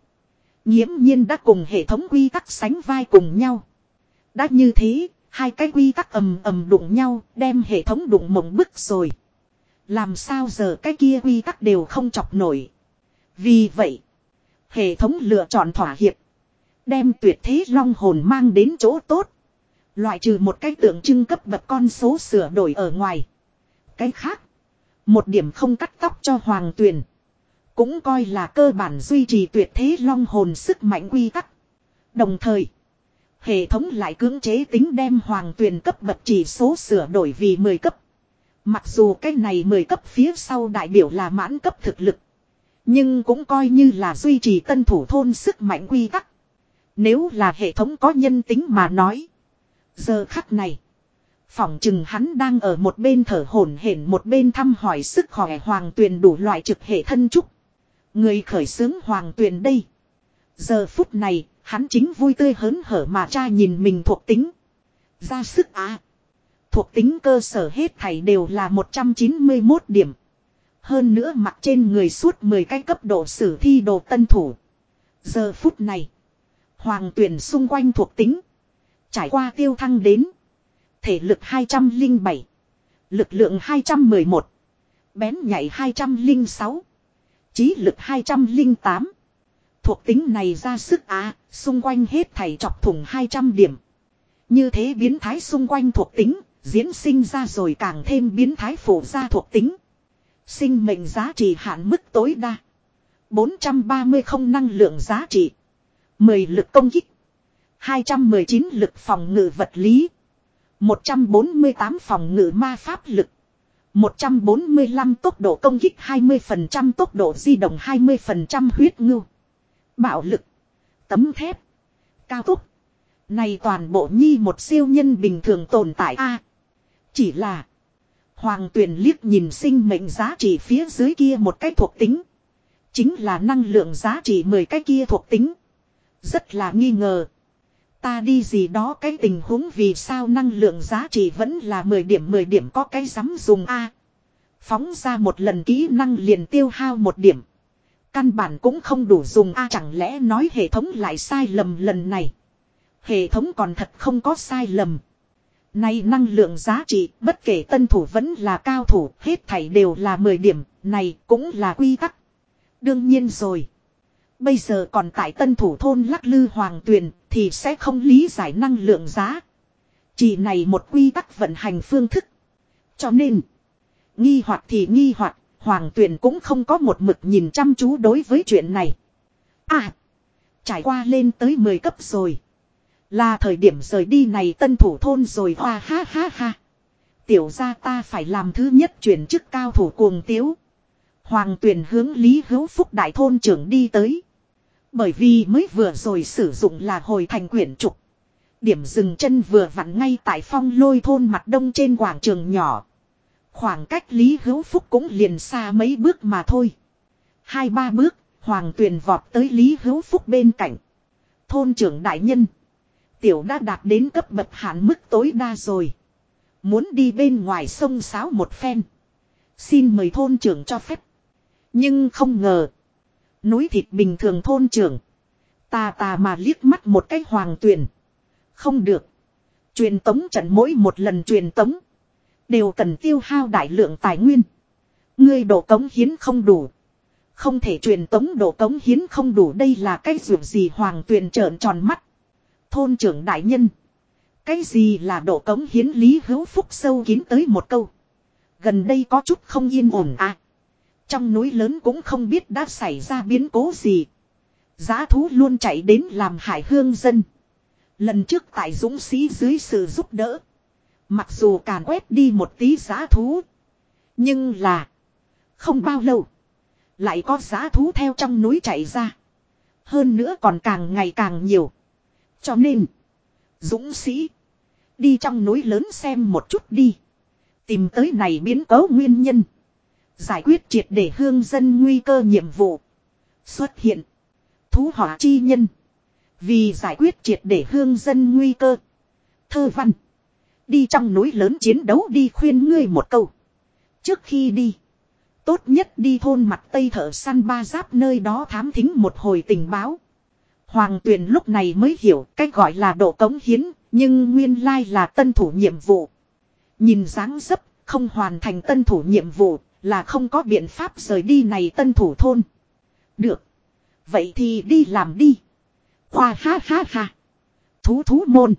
Nhiễm nhiên đã cùng hệ thống quy tắc sánh vai cùng nhau. Đã như thế, hai cái quy tắc ầm ầm đụng nhau, đem hệ thống đụng mộng bức rồi. Làm sao giờ cái kia quy tắc đều không chọc nổi. Vì vậy, hệ thống lựa chọn thỏa hiệp. Đem tuyệt thế long hồn mang đến chỗ tốt. Loại trừ một cái tượng trưng cấp bậc con số sửa đổi ở ngoài. Cái khác, một điểm không cắt tóc cho hoàng tuyền. Cũng coi là cơ bản duy trì tuyệt thế long hồn sức mạnh quy tắc. Đồng thời, hệ thống lại cưỡng chế tính đem hoàng tuyền cấp bậc chỉ số sửa đổi vì 10 cấp. Mặc dù cái này 10 cấp phía sau đại biểu là mãn cấp thực lực. Nhưng cũng coi như là duy trì tân thủ thôn sức mạnh quy tắc. Nếu là hệ thống có nhân tính mà nói. Giờ khắc này. Phỏng chừng hắn đang ở một bên thở hổn hển một bên thăm hỏi sức khỏe hoàng tuyền đủ loại trực hệ thân trúc. Người khởi xướng hoàng tuyền đây. Giờ phút này, hắn chính vui tươi hớn hở mà cha nhìn mình thuộc tính. Ra sức á. Thuộc tính cơ sở hết thảy đều là 191 điểm. Hơn nữa mặc trên người suốt 10 cái cấp độ sử thi đồ tân thủ. Giờ phút này. Hoàng tuyển xung quanh thuộc tính. Trải qua tiêu thăng đến. Thể lực 207. Lực lượng 211. Bén nhảy 206. Trí lực 208. Thuộc tính này ra sức á, xung quanh hết thảy chọc thủng 200 điểm. Như thế biến thái xung quanh thuộc tính, diễn sinh ra rồi càng thêm biến thái phổ ra thuộc tính. Sinh mệnh giá trị hạn mức tối đa. 430 không năng lượng giá trị. 10 lực công kích. 219 lực phòng ngự vật lý. 148 phòng ngự ma pháp lực. 145 tốc độ công kích 20% tốc độ di động 20% huyết ngưu. Bạo lực. Tấm thép. Cao tốc. Này toàn bộ nhi một siêu nhân bình thường tồn tại a chỉ là. Hoàng tuyền liếc nhìn sinh mệnh giá trị phía dưới kia một cái thuộc tính. Chính là năng lượng giá trị 10 cái kia thuộc tính. Rất là nghi ngờ. Ta đi gì đó cái tình huống vì sao năng lượng giá trị vẫn là 10 điểm 10 điểm có cái dám dùng A. Phóng ra một lần kỹ năng liền tiêu hao một điểm. Căn bản cũng không đủ dùng A, chẳng lẽ nói hệ thống lại sai lầm lần này. Hệ thống còn thật không có sai lầm. Này năng lượng giá trị bất kể tân thủ vẫn là cao thủ hết thảy đều là 10 điểm. Này cũng là quy tắc. Đương nhiên rồi. Bây giờ còn tại tân thủ thôn lắc lư hoàng tuyền thì sẽ không lý giải năng lượng giá. Chỉ này một quy tắc vận hành phương thức. Cho nên, nghi hoặc thì nghi hoặc, hoàng tuyền cũng không có một mực nhìn chăm chú đối với chuyện này. À, trải qua lên tới 10 cấp rồi. Là thời điểm rời đi này tân thủ thôn rồi hoa ha ha ha. Tiểu ra ta phải làm thứ nhất chuyển chức cao thủ cuồng tiếu. Hoàng tuyển hướng Lý Hữu Phúc đại thôn trưởng đi tới. Bởi vì mới vừa rồi sử dụng là hồi thành quyển trục. Điểm dừng chân vừa vặn ngay tại phong lôi thôn mặt đông trên quảng trường nhỏ. Khoảng cách Lý Hữu Phúc cũng liền xa mấy bước mà thôi. Hai ba bước, Hoàng Tuyền vọt tới Lý Hữu Phúc bên cạnh. Thôn trưởng đại nhân. Tiểu đã đạt đến cấp bậc hạn mức tối đa rồi. Muốn đi bên ngoài sông sáo một phen. Xin mời thôn trưởng cho phép. Nhưng không ngờ. Núi thịt bình thường thôn trưởng. Tà tà mà liếc mắt một cái hoàng tuyển. Không được. Truyền tống trận mỗi một lần truyền tống. Đều cần tiêu hao đại lượng tài nguyên. Ngươi độ cống hiến không đủ. Không thể truyền tống độ cống hiến không đủ đây là cái dù gì hoàng tuyền trợn tròn mắt. Thôn trưởng đại nhân. Cái gì là độ cống hiến lý hữu phúc sâu kín tới một câu. Gần đây có chút không yên ổn à. Trong núi lớn cũng không biết đã xảy ra biến cố gì. Giá thú luôn chạy đến làm hại hương dân. Lần trước tại dũng sĩ dưới sự giúp đỡ. Mặc dù càn quét đi một tí giá thú. Nhưng là. Không bao lâu. Lại có giá thú theo trong núi chạy ra. Hơn nữa còn càng ngày càng nhiều. Cho nên. Dũng sĩ. Đi trong núi lớn xem một chút đi. Tìm tới này biến cấu nguyên nhân. Giải quyết triệt để hương dân nguy cơ nhiệm vụ. Xuất hiện. Thú hỏa chi nhân. Vì giải quyết triệt để hương dân nguy cơ. Thơ văn. Đi trong núi lớn chiến đấu đi khuyên ngươi một câu. Trước khi đi. Tốt nhất đi thôn mặt tây thợ săn ba giáp nơi đó thám thính một hồi tình báo. Hoàng tuyền lúc này mới hiểu cách gọi là độ cống hiến. Nhưng nguyên lai là tân thủ nhiệm vụ. Nhìn dáng dấp, không hoàn thành tân thủ nhiệm vụ, là không có biện pháp rời đi này tân thủ thôn. Được. Vậy thì đi làm đi. Khoa ha ha ha. Thú thú môn.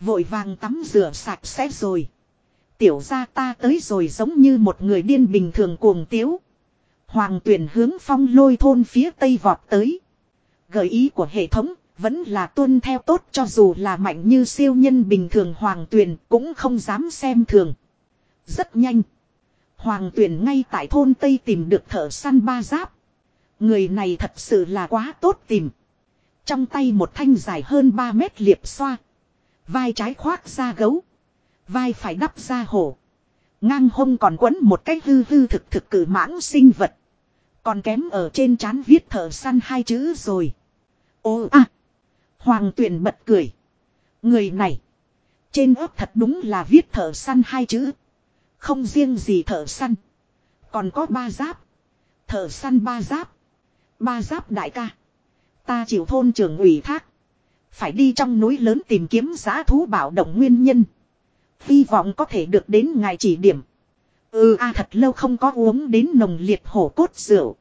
Vội vàng tắm rửa sạch sẽ rồi. Tiểu ra ta tới rồi giống như một người điên bình thường cuồng tiếu. Hoàng tuyển hướng phong lôi thôn phía tây vọt tới. Gợi ý của hệ thống, vẫn là tuân theo tốt cho dù là mạnh như siêu nhân bình thường hoàng Tuyền cũng không dám xem thường. Rất nhanh. Hoàng Tuyền ngay tại thôn Tây tìm được thợ săn ba giáp. Người này thật sự là quá tốt tìm. Trong tay một thanh dài hơn 3 mét liệp xoa. Vai trái khoác ra gấu. Vai phải đắp ra hổ. Ngang hông còn quấn một cái hư hư thực thực cử mãng sinh vật. Còn kém ở trên trán viết thợ săn hai chữ rồi. Ô à. Hoàng tuyển bật cười. Người này. Trên ớt thật đúng là viết thợ săn hai chữ. Không riêng gì thợ săn. Còn có ba giáp. Thợ săn ba giáp. Ba giáp đại ca. Ta chịu thôn trưởng ủy thác. Phải đi trong núi lớn tìm kiếm giá thú bảo động nguyên nhân. Hy vọng có thể được đến ngài chỉ điểm. Ừ a, thật lâu không có uống đến nồng liệt hổ cốt rượu.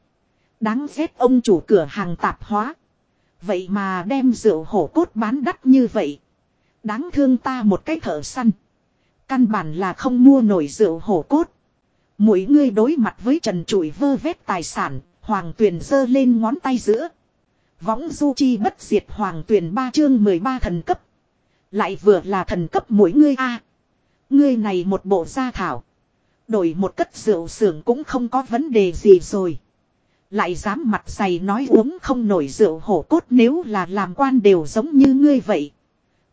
Đáng ghét ông chủ cửa hàng tạp hóa. Vậy mà đem rượu hổ cốt bán đắt như vậy. Đáng thương ta một cái thợ săn. Căn bản là không mua nổi rượu hổ cốt. Mỗi người đối mặt với trần trụi vơ vét tài sản, hoàng tuyền giơ lên ngón tay giữa. Võng du chi bất diệt hoàng tuyền ba chương 13 thần cấp. Lại vừa là thần cấp mỗi ngươi a Ngươi này một bộ gia thảo. Đổi một cất rượu xưởng cũng không có vấn đề gì rồi. Lại dám mặt dày nói uống không nổi rượu hổ cốt nếu là làm quan đều giống như ngươi vậy.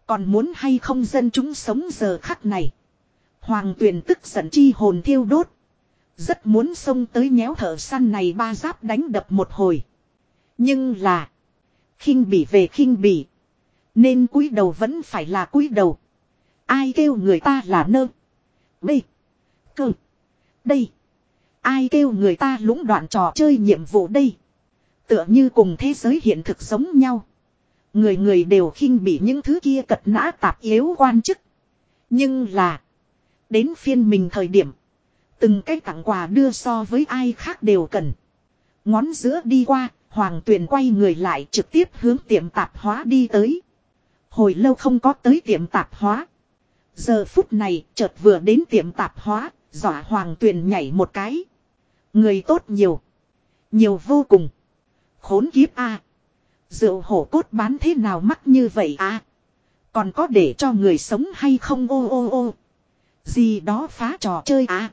Còn muốn hay không dân chúng sống giờ khắc này. Hoàng tuyền tức giận chi hồn thiêu đốt. Rất muốn xông tới nhéo thợ săn này ba giáp đánh đập một hồi. Nhưng là. khinh bỉ về khinh bỉ. Nên cúi đầu vẫn phải là cúi đầu. Ai kêu người ta là nơ. B. Cơ. Đây. Ai kêu người ta lũng đoạn trò chơi nhiệm vụ đây. Tựa như cùng thế giới hiện thực giống nhau. Người người đều khinh bị những thứ kia cật nã tạp yếu quan chức. Nhưng là. Đến phiên mình thời điểm. Từng cái tặng quà đưa so với ai khác đều cần. Ngón giữa đi qua, Hoàng Tuyền quay người lại trực tiếp hướng tiệm tạp hóa đi tới. Hồi lâu không có tới tiệm tạp hóa. Giờ phút này chợt vừa đến tiệm tạp hóa, dọa Hoàng Tuyền nhảy một cái. Người tốt nhiều. Nhiều vô cùng. Khốn kiếp a Rượu hổ cốt bán thế nào mắc như vậy à? Còn có để cho người sống hay không ô ô ô? Gì đó phá trò chơi à?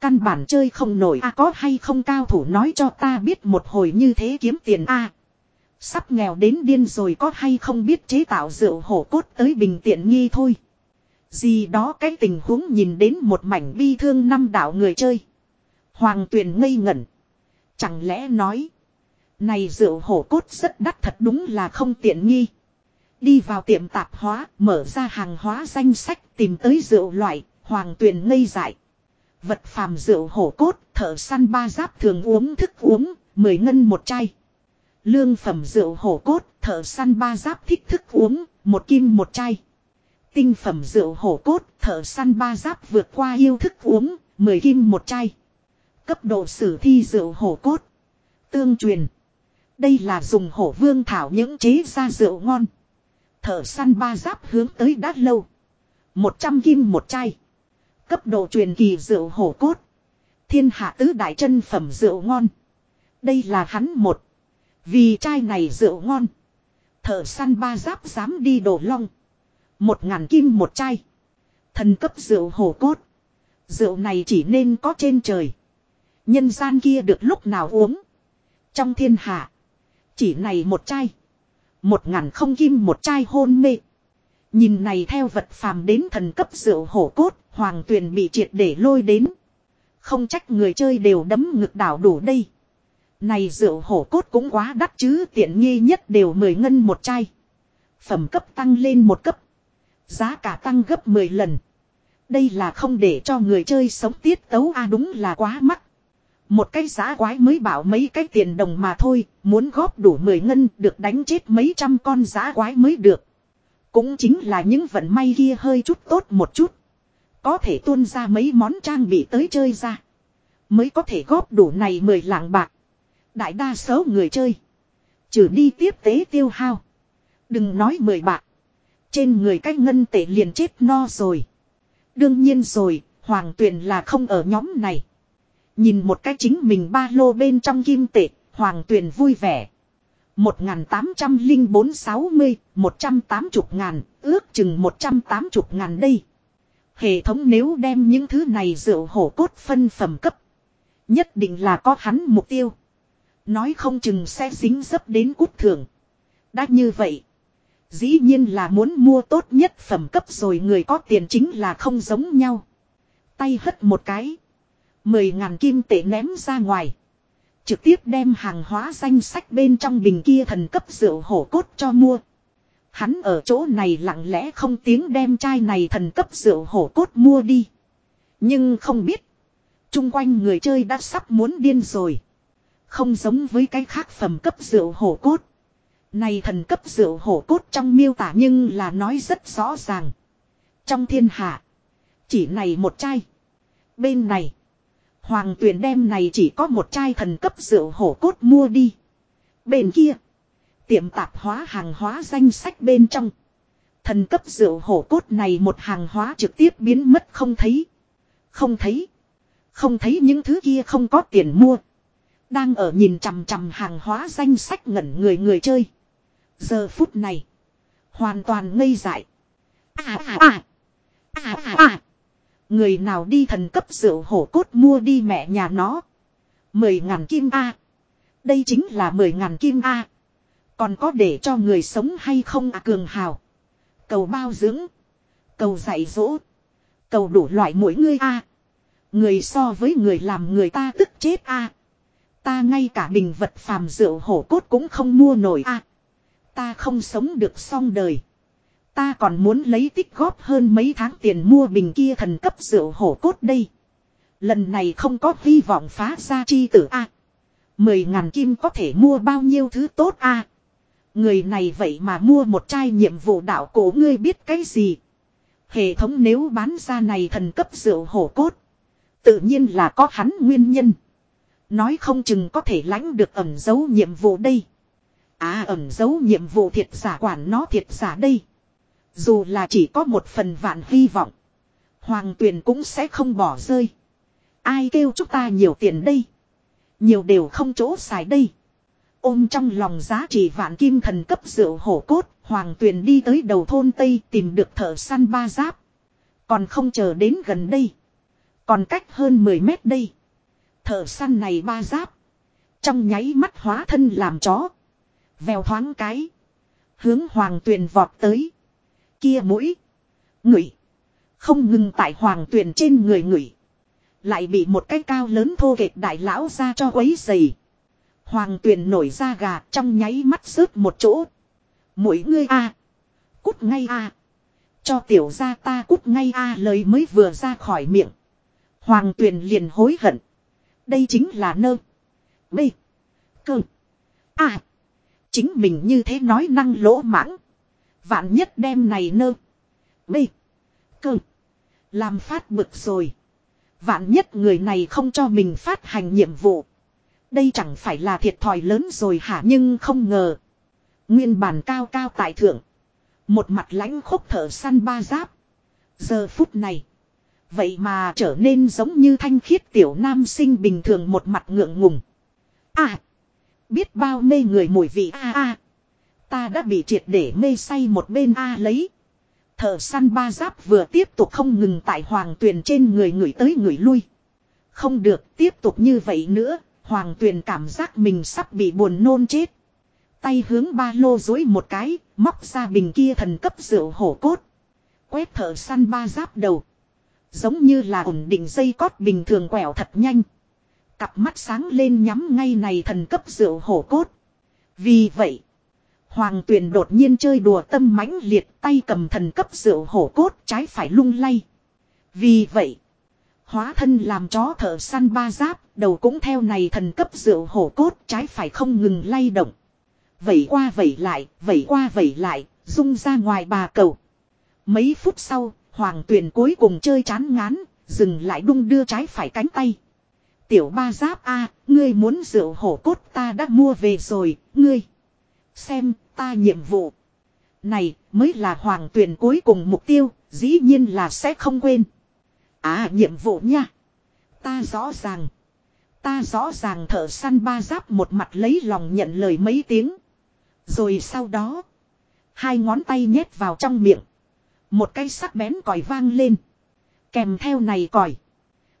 Căn bản chơi không nổi à có hay không cao thủ nói cho ta biết một hồi như thế kiếm tiền à? Sắp nghèo đến điên rồi có hay không biết chế tạo rượu hổ cốt tới bình tiện nghi thôi. Gì đó cái tình huống nhìn đến một mảnh bi thương năm đạo người chơi. Hoàng tuyền ngây ngẩn. Chẳng lẽ nói. Này rượu hổ cốt rất đắt thật đúng là không tiện nghi. Đi vào tiệm tạp hóa, mở ra hàng hóa danh sách tìm tới rượu loại, hoàng tuyền ngây dại. Vật phàm rượu hổ cốt, thợ săn ba giáp thường uống thức uống, mười ngân một chai. Lương phẩm rượu hổ cốt, thợ săn ba giáp thích thức uống, một kim một chai. Tinh phẩm rượu hổ cốt, thợ săn ba giáp vượt qua yêu thức uống, mười kim một chai. Cấp độ sử thi rượu hổ cốt. Tương truyền. Đây là dùng hổ vương thảo những chế ra rượu ngon. Thở săn ba giáp hướng tới đát lâu. một trăm kim một chai. Cấp độ truyền kỳ rượu hổ cốt. Thiên hạ tứ đại chân phẩm rượu ngon. Đây là hắn một. Vì chai này rượu ngon. Thợ săn ba giáp dám đi đổ long. Một ngàn kim một chai. Thần cấp rượu hổ cốt. Rượu này chỉ nên có trên trời. Nhân gian kia được lúc nào uống. Trong thiên hạ. Chỉ này một chai. Một ngàn không kim một chai hôn mê. Nhìn này theo vật phàm đến thần cấp rượu hổ cốt. Hoàng tuyền bị triệt để lôi đến. Không trách người chơi đều đấm ngực đảo đủ đây. Này rượu hổ cốt cũng quá đắt chứ, tiện nghi nhất đều 10 ngân một chai. Phẩm cấp tăng lên một cấp. Giá cả tăng gấp 10 lần. Đây là không để cho người chơi sống tiết tấu a à đúng là quá mắc. Một cái giá quái mới bảo mấy cái tiền đồng mà thôi, muốn góp đủ 10 ngân được đánh chết mấy trăm con giá quái mới được. Cũng chính là những vận may kia hơi chút tốt một chút. Có thể tuôn ra mấy món trang bị tới chơi ra. Mới có thể góp đủ này 10 lạng bạc. Đại đa số người chơi. Trừ đi tiếp tế tiêu hao. Đừng nói 10 bạc. Trên người cách ngân tệ liền chết no rồi. Đương nhiên rồi, hoàng tuyền là không ở nhóm này. Nhìn một cái chính mình ba lô bên trong kim tệ, hoàng tuyền vui vẻ. Một ngàn tám trăm linh bốn sáu mươi, một trăm tám chục ngàn, ước chừng một trăm tám chục ngàn đây. Hệ thống nếu đem những thứ này rượu hổ cốt phân phẩm cấp. Nhất định là có hắn mục tiêu. Nói không chừng sẽ dính dấp đến cút thưởng. Đã như vậy. Dĩ nhiên là muốn mua tốt nhất phẩm cấp rồi người có tiền chính là không giống nhau. Tay hất một cái. Mười ngàn kim tệ ném ra ngoài. Trực tiếp đem hàng hóa danh sách bên trong bình kia thần cấp rượu hổ cốt cho mua. Hắn ở chỗ này lặng lẽ không tiếng đem chai này thần cấp rượu hổ cốt mua đi. Nhưng không biết. Trung quanh người chơi đã sắp muốn điên rồi. Không giống với cái khác phẩm cấp rượu hổ cốt. Này thần cấp rượu hổ cốt trong miêu tả nhưng là nói rất rõ ràng. Trong thiên hạ. Chỉ này một chai. Bên này. Hoàng tuyển đem này chỉ có một chai thần cấp rượu hổ cốt mua đi. Bên kia. Tiệm tạp hóa hàng hóa danh sách bên trong. Thần cấp rượu hổ cốt này một hàng hóa trực tiếp biến mất không thấy. Không thấy. Không thấy những thứ kia không có tiền mua. Đang ở nhìn chằm chằm hàng hóa danh sách ngẩn người người chơi. Giờ phút này. Hoàn toàn ngây dại. À à à. À à à. Người nào đi thần cấp rượu hổ cốt mua đi mẹ nhà nó. Mười ngàn kim A. Đây chính là mười ngàn kim A. Còn có để cho người sống hay không à cường hào. Cầu bao dưỡng. Cầu dạy dỗ. Cầu đủ loại mỗi người A. Người so với người làm người ta tức chết A. Ta ngay cả bình vật phàm rượu hổ cốt cũng không mua nổi a. ta không sống được xong đời. Ta còn muốn lấy tích góp hơn mấy tháng tiền mua bình kia thần cấp rượu hổ cốt đây. Lần này không có hy vọng phá ra chi tử a. Mười ngàn kim có thể mua bao nhiêu thứ tốt a. Người này vậy mà mua một chai nhiệm vụ đạo cổ ngươi biết cái gì. Hệ thống nếu bán ra này thần cấp rượu hổ cốt. Tự nhiên là có hắn nguyên nhân. Nói không chừng có thể lãnh được ẩn dấu nhiệm vụ đây. À ẩn dấu nhiệm vụ thiệt giả quản nó thiệt giả đây. Dù là chỉ có một phần vạn hy vọng. Hoàng tuyền cũng sẽ không bỏ rơi. Ai kêu chúng ta nhiều tiền đây. Nhiều đều không chỗ xài đây. Ôm trong lòng giá trị vạn kim thần cấp rượu hổ cốt. Hoàng tuyền đi tới đầu thôn Tây tìm được thợ săn ba giáp. Còn không chờ đến gần đây. Còn cách hơn 10 mét đây. Thợ săn này ba giáp. Trong nháy mắt hóa thân làm chó. Vèo thoáng cái. Hướng hoàng tuyền vọt tới. Kia mũi. Ngửi. Không ngừng tại hoàng tuyền trên người ngửi. Lại bị một cái cao lớn thô kệch đại lão ra cho quấy dày. Hoàng tuyền nổi ra gà trong nháy mắt rớt một chỗ. Mũi ngươi a Cút ngay a Cho tiểu ra ta cút ngay a lời mới vừa ra khỏi miệng. Hoàng tuyền liền hối hận. Đây chính là nơ. B. Cơ. À. Chính mình như thế nói năng lỗ mãng. Vạn nhất đem này nơ. Bê. Cơ. Làm phát bực rồi. Vạn nhất người này không cho mình phát hành nhiệm vụ. Đây chẳng phải là thiệt thòi lớn rồi hả nhưng không ngờ. Nguyên bản cao cao tại thượng. Một mặt lãnh khúc thở săn ba giáp. Giờ phút này. Vậy mà trở nên giống như thanh khiết tiểu nam sinh bình thường một mặt ngượng ngùng. À. Biết bao mê người mùi vị a a. Ta đã bị triệt để mê say một bên a lấy. Thợ săn ba giáp vừa tiếp tục không ngừng tại hoàng tuyền trên người người tới người lui. Không được tiếp tục như vậy nữa, hoàng tuyền cảm giác mình sắp bị buồn nôn chết. Tay hướng ba lô dối một cái, móc ra bình kia thần cấp rượu hổ cốt. Quét thợ săn ba giáp đầu. Giống như là ổn định dây cót bình thường quẹo thật nhanh. Cặp mắt sáng lên nhắm ngay này thần cấp rượu hổ cốt. Vì vậy, Hoàng tuyền đột nhiên chơi đùa tâm mãnh liệt tay cầm thần cấp rượu hổ cốt trái phải lung lay. Vì vậy, hóa thân làm chó thở săn ba giáp, đầu cũng theo này thần cấp rượu hổ cốt trái phải không ngừng lay động. Vẩy qua vẩy lại, vẩy qua vẩy lại, rung ra ngoài bà cầu. Mấy phút sau, hoàng tuyền cuối cùng chơi chán ngán, dừng lại đung đưa trái phải cánh tay. Tiểu ba giáp a ngươi muốn rượu hổ cốt ta đã mua về rồi, ngươi. Xem, ta nhiệm vụ. Này, mới là hoàng tuyển cuối cùng mục tiêu, dĩ nhiên là sẽ không quên. À, nhiệm vụ nha. Ta rõ ràng. Ta rõ ràng thở săn ba giáp một mặt lấy lòng nhận lời mấy tiếng. Rồi sau đó. Hai ngón tay nhét vào trong miệng. Một cái sắc bén còi vang lên. Kèm theo này còi.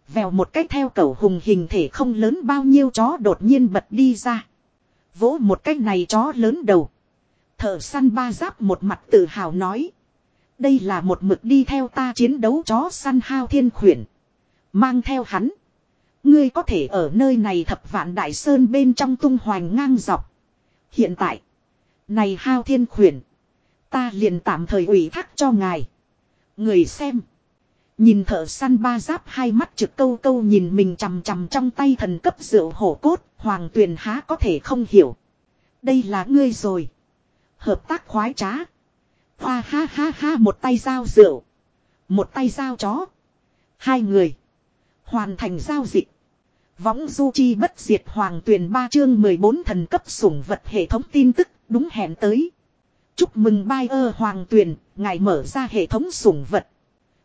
Vèo một cái theo cẩu hùng hình thể không lớn bao nhiêu chó đột nhiên bật đi ra. Vỗ một cách này chó lớn đầu. Thợ săn ba giáp một mặt tự hào nói. Đây là một mực đi theo ta chiến đấu chó săn hao thiên khuyển. Mang theo hắn. Ngươi có thể ở nơi này thập vạn đại sơn bên trong tung hoành ngang dọc. Hiện tại. Này hao thiên khuyển. Ta liền tạm thời ủy thác cho ngài. Người xem. Nhìn thợ săn ba giáp hai mắt trực câu câu nhìn mình chằm chằm trong tay thần cấp rượu hổ cốt. Hoàng tuyền há có thể không hiểu. Đây là ngươi rồi. Hợp tác khoái trá. Hoa ha ha ha một tay dao rượu. Một tay dao chó. Hai người. Hoàn thành giao dịch. Võng du chi bất diệt hoàng tuyển ba chương 14 thần cấp sủng vật hệ thống tin tức đúng hẹn tới. Chúc mừng bai ơ hoàng tuyển, ngài mở ra hệ thống sủng vật.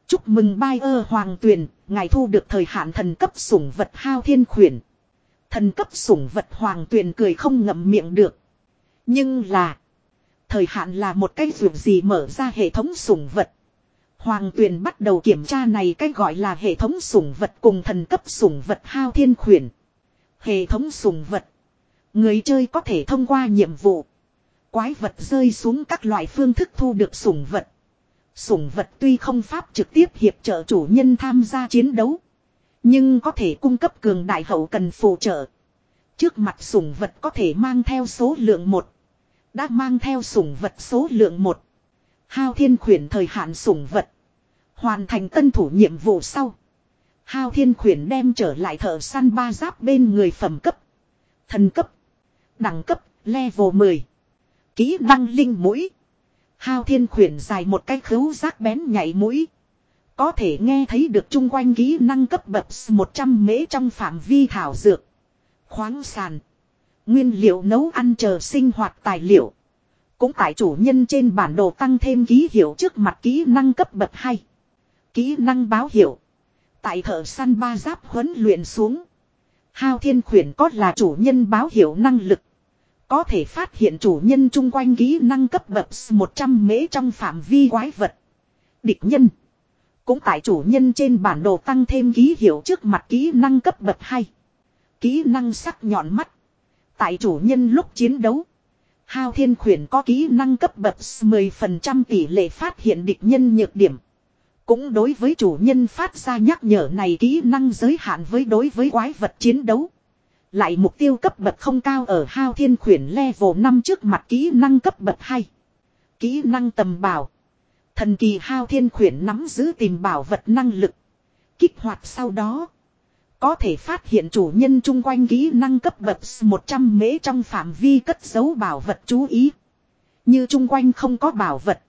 Chúc mừng bai ơ hoàng tuyền, ngài thu được thời hạn thần cấp sủng vật hao thiên khuyển. Thần cấp sủng vật hoàng tuyền cười không ngậm miệng được. Nhưng là. Thời hạn là một cái dụng gì mở ra hệ thống sủng vật. Hoàng tuyền bắt đầu kiểm tra này cái gọi là hệ thống sủng vật cùng thần cấp sủng vật hao thiên khuyển. Hệ thống sủng vật. Người chơi có thể thông qua nhiệm vụ. Quái vật rơi xuống các loại phương thức thu được sủng vật. Sủng vật tuy không pháp trực tiếp hiệp trợ chủ nhân tham gia chiến đấu. Nhưng có thể cung cấp cường đại hậu cần phù trợ. Trước mặt sủng vật có thể mang theo số lượng một đã mang theo sủng vật số lượng một Hao thiên khuyển thời hạn sủng vật. Hoàn thành tân thủ nhiệm vụ sau. Hao thiên khuyển đem trở lại thợ săn ba giáp bên người phẩm cấp. Thần cấp. Đẳng cấp, level 10. Kỹ năng linh mũi. Hao thiên khuyển dài một cái khứu rác bén nhảy mũi. Có thể nghe thấy được chung quanh kỹ năng cấp bậc 100 mễ trong phạm vi thảo dược. Khoáng sàn. Nguyên liệu nấu ăn chờ sinh hoạt tài liệu. Cũng tại chủ nhân trên bản đồ tăng thêm ký hiệu trước mặt kỹ năng cấp bậc 2. Kỹ năng báo hiệu. Tại thợ săn ba giáp huấn luyện xuống. Hao thiên khuyển có là chủ nhân báo hiệu năng lực. Có thể phát hiện chủ nhân chung quanh kỹ năng cấp bậc 100 mễ trong phạm vi quái vật. Địch nhân. Cũng tại chủ nhân trên bản đồ tăng thêm ký hiệu trước mặt kỹ năng cấp bậc 2. Kỹ năng sắc nhọn mắt. Tại chủ nhân lúc chiến đấu. Hao thiên khuyển có kỹ năng cấp bậc 10% tỷ lệ phát hiện địch nhân nhược điểm. Cũng đối với chủ nhân phát ra nhắc nhở này kỹ năng giới hạn với đối với quái vật chiến đấu. Lại mục tiêu cấp bậc không cao ở hao thiên khuyển level 5 trước mặt kỹ năng cấp bậc 2. Kỹ năng tầm bảo. Thần kỳ hao thiên khuyển nắm giữ tìm bảo vật năng lực. Kích hoạt sau đó. Có thể phát hiện chủ nhân chung quanh kỹ năng cấp bậc 100 mễ trong phạm vi cất giấu bảo vật chú ý. Như chung quanh không có bảo vật.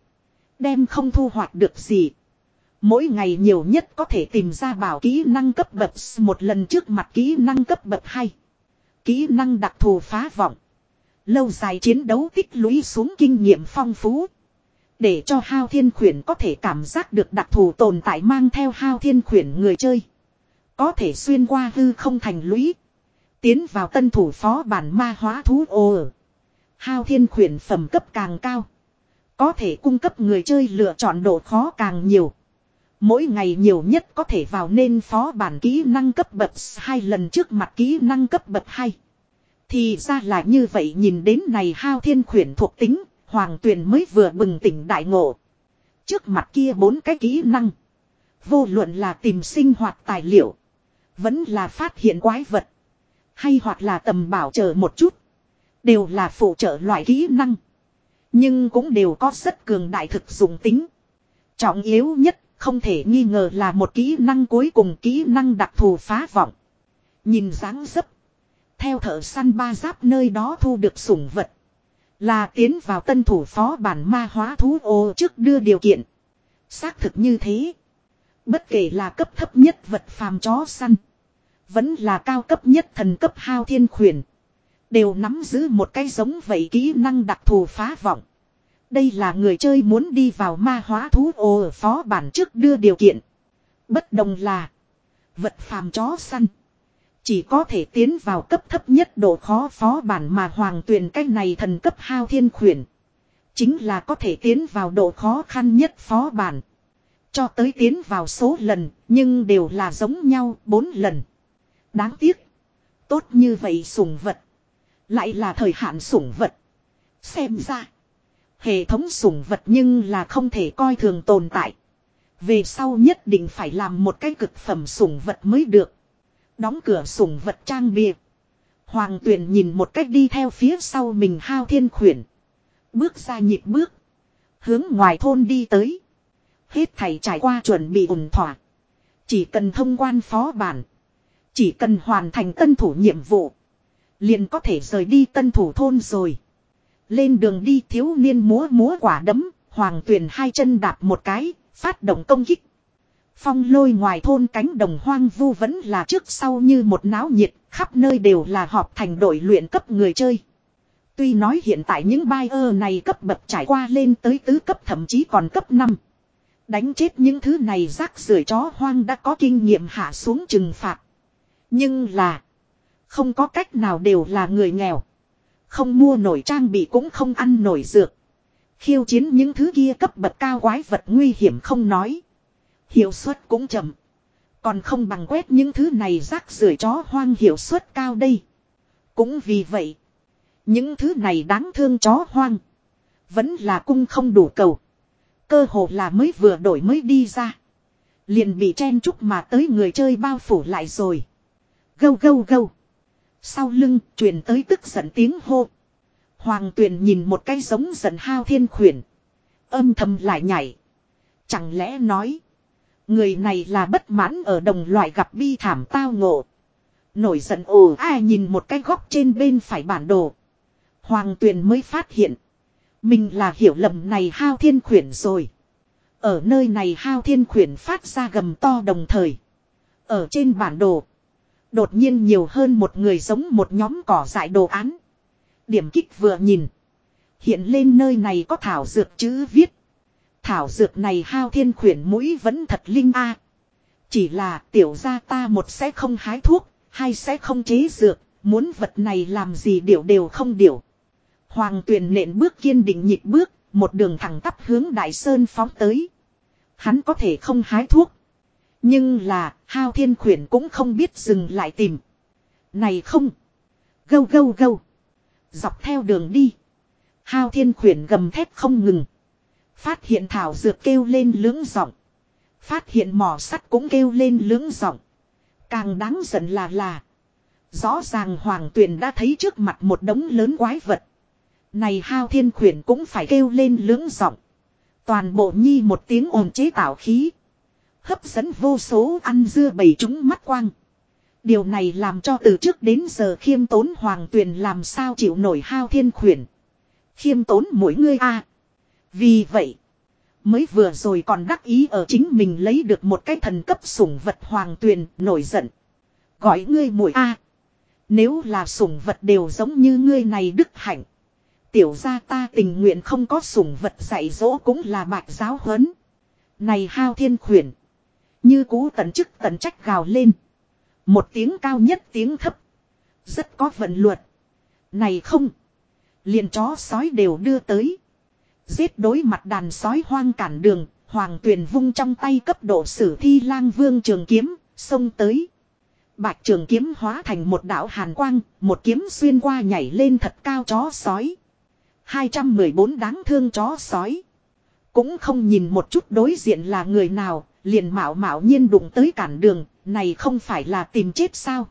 Đem không thu hoạch được gì. Mỗi ngày nhiều nhất có thể tìm ra bảo kỹ năng cấp bậc một lần trước mặt kỹ năng cấp bậc 2. Kỹ năng đặc thù phá vọng. Lâu dài chiến đấu tích lũy xuống kinh nghiệm phong phú. Để cho hao thiên khuyển có thể cảm giác được đặc thù tồn tại mang theo hao thiên khuyển người chơi. Có thể xuyên qua hư không thành lũy. Tiến vào tân thủ phó bản ma hóa thú ô Hao thiên khuyển phẩm cấp càng cao. Có thể cung cấp người chơi lựa chọn độ khó càng nhiều. Mỗi ngày nhiều nhất có thể vào nên phó bản kỹ năng cấp bậc hai lần trước mặt kỹ năng cấp bậc 2. Thì ra là như vậy nhìn đến này hao thiên khuyển thuộc tính, hoàng tuyền mới vừa bừng tỉnh đại ngộ. Trước mặt kia bốn cái kỹ năng. Vô luận là tìm sinh hoạt tài liệu. Vẫn là phát hiện quái vật. Hay hoặc là tầm bảo trợ một chút. Đều là phụ trợ loại kỹ năng. Nhưng cũng đều có rất cường đại thực dụng tính. Trọng yếu nhất không thể nghi ngờ là một kỹ năng cuối cùng kỹ năng đặc thù phá vọng. Nhìn dáng dấp. Theo thợ săn ba giáp nơi đó thu được sủng vật. Là tiến vào tân thủ phó bản ma hóa thú ô trước đưa điều kiện. Xác thực như thế. Bất kể là cấp thấp nhất vật phàm chó săn. Vẫn là cao cấp nhất thần cấp hao thiên khuyển. Đều nắm giữ một cái giống vậy kỹ năng đặc thù phá vọng. Đây là người chơi muốn đi vào ma hóa thú ô ở phó bản trước đưa điều kiện. Bất đồng là. Vật phàm chó săn. Chỉ có thể tiến vào cấp thấp nhất độ khó phó bản mà hoàng tuyền cách này thần cấp hao thiên khuyển. Chính là có thể tiến vào độ khó khăn nhất phó bản. Cho tới tiến vào số lần, nhưng đều là giống nhau bốn lần. Đáng tiếc. Tốt như vậy sủng vật. Lại là thời hạn sủng vật. Xem ra. Hệ thống sủng vật nhưng là không thể coi thường tồn tại. Về sau nhất định phải làm một cái cực phẩm sủng vật mới được. Đóng cửa sủng vật trang bìa. Hoàng tuyển nhìn một cách đi theo phía sau mình hao thiên khuyển. Bước ra nhịp bước. Hướng ngoài thôn đi tới. Hết thầy trải qua chuẩn bị ổn thỏa. Chỉ cần thông quan phó bản. Chỉ cần hoàn thành tân thủ nhiệm vụ. Liền có thể rời đi tân thủ thôn rồi. Lên đường đi thiếu niên múa múa quả đấm. Hoàng tuyển hai chân đạp một cái. Phát động công kích. Phong lôi ngoài thôn cánh đồng hoang vu vẫn là trước sau như một náo nhiệt, khắp nơi đều là họp thành đội luyện cấp người chơi. Tuy nói hiện tại những buyer này cấp bậc trải qua lên tới tứ cấp thậm chí còn cấp 5. Đánh chết những thứ này rác rưởi chó hoang đã có kinh nghiệm hạ xuống trừng phạt. Nhưng là, không có cách nào đều là người nghèo. Không mua nổi trang bị cũng không ăn nổi dược. Khiêu chiến những thứ kia cấp bậc cao quái vật nguy hiểm không nói. Hiệu suất cũng chậm. Còn không bằng quét những thứ này rác rưởi chó hoang hiệu suất cao đây. Cũng vì vậy. Những thứ này đáng thương chó hoang. Vẫn là cung không đủ cầu. Cơ hồ là mới vừa đổi mới đi ra. Liền bị chen chúc mà tới người chơi bao phủ lại rồi. Gâu gâu gâu. Sau lưng, truyền tới tức giận tiếng hô. Hoàng tuyền nhìn một cái giống giận hao thiên khuyển. Âm thầm lại nhảy. Chẳng lẽ nói. Người này là bất mãn ở đồng loại gặp bi thảm tao ngộ. Nổi giận ồ, ai nhìn một cái góc trên bên phải bản đồ. Hoàng tuyền mới phát hiện. Mình là hiểu lầm này hao thiên khuyển rồi. Ở nơi này hao thiên khuyển phát ra gầm to đồng thời. Ở trên bản đồ. Đột nhiên nhiều hơn một người giống một nhóm cỏ dại đồ án. Điểm kích vừa nhìn. Hiện lên nơi này có thảo dược chữ viết. Thảo dược này hao thiên khuyển mũi vẫn thật linh a. Chỉ là tiểu gia ta một sẽ không hái thuốc, hai sẽ không chế dược, muốn vật này làm gì điều đều không điều. Hoàng tuyền nện bước kiên định nhịp bước, một đường thẳng tắp hướng đại sơn phóng tới. Hắn có thể không hái thuốc. Nhưng là, hao thiên khuyển cũng không biết dừng lại tìm. Này không! Gâu gâu gâu! Dọc theo đường đi. Hao thiên khuyển gầm thép không ngừng. Phát hiện thảo dược kêu lên lưỡng giọng. Phát hiện mỏ sắt cũng kêu lên lưỡng giọng. Càng đáng giận là là. Rõ ràng hoàng tuyền đã thấy trước mặt một đống lớn quái vật. Này hao thiên khuyển cũng phải kêu lên lưỡng giọng. Toàn bộ nhi một tiếng ồn chế tạo khí. Hấp dẫn vô số ăn dưa bầy chúng mắt quang. Điều này làm cho từ trước đến giờ khiêm tốn hoàng tuyền làm sao chịu nổi hao thiên khuyển. Khiêm tốn mỗi người a vì vậy, mới vừa rồi còn đắc ý ở chính mình lấy được một cái thần cấp sủng vật hoàng tuyền, nổi giận. Gọi ngươi mũi a Nếu là sủng vật đều giống như ngươi này đức hạnh. Tiểu gia ta tình nguyện không có sủng vật dạy dỗ cũng là bạc giáo huấn. Này hao thiên khuyển. Như cũ tận chức tận trách gào lên. Một tiếng cao nhất tiếng thấp. Rất có vận luật. Này không. liền chó sói đều đưa tới. Giết đối mặt đàn sói hoang cản đường. Hoàng tuyền vung trong tay cấp độ sử thi lang vương trường kiếm. Xông tới. Bạch trường kiếm hóa thành một đạo hàn quang. Một kiếm xuyên qua nhảy lên thật cao chó sói. 214 đáng thương chó sói. Cũng không nhìn một chút đối diện là người nào, liền mạo mạo nhiên đụng tới cản đường, này không phải là tìm chết sao.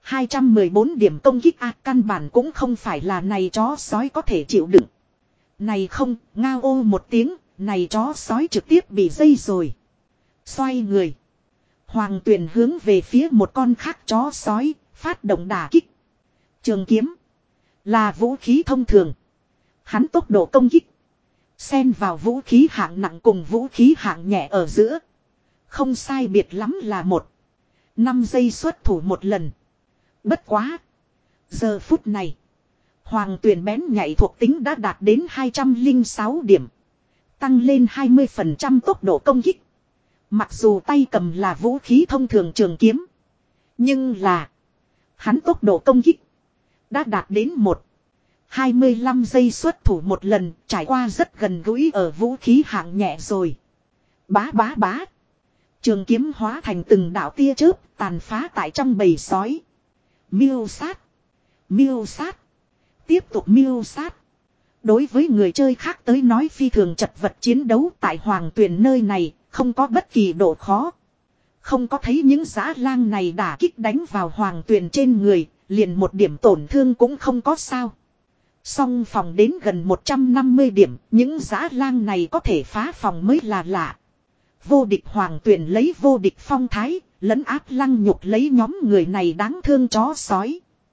214 điểm công kích a căn bản cũng không phải là này chó sói có thể chịu đựng. Này không, ngao ô một tiếng, này chó sói trực tiếp bị dây rồi. Xoay người. Hoàng tuyển hướng về phía một con khác chó sói, phát động đả kích. Trường kiếm. Là vũ khí thông thường. Hắn tốc độ công kích. Xen vào vũ khí hạng nặng cùng vũ khí hạng nhẹ ở giữa. Không sai biệt lắm là một. năm giây xuất thủ một lần. Bất quá. Giờ phút này. Hoàng tuyển bén nhạy thuộc tính đã đạt đến 206 điểm. Tăng lên 20% tốc độ công kích. Mặc dù tay cầm là vũ khí thông thường trường kiếm. Nhưng là. Hắn tốc độ công kích. Đã đạt đến một 25 giây xuất thủ một lần, trải qua rất gần gũi ở vũ khí hạng nhẹ rồi. Bá bá bá. Trường kiếm hóa thành từng đạo tia chớp, tàn phá tại trong bầy sói. Miêu sát. Miêu sát. Tiếp tục miêu sát. Đối với người chơi khác tới nói phi thường chật vật chiến đấu tại hoàng tuyển nơi này, không có bất kỳ độ khó. Không có thấy những giã lang này đả kích đánh vào hoàng tuyển trên người, liền một điểm tổn thương cũng không có sao. Song phòng đến gần 150 điểm, những giã lang này có thể phá phòng mới là lạ. Vô địch hoàng tuyển lấy vô địch phong thái, lấn áp lăng nhục lấy nhóm người này đáng thương chó sói.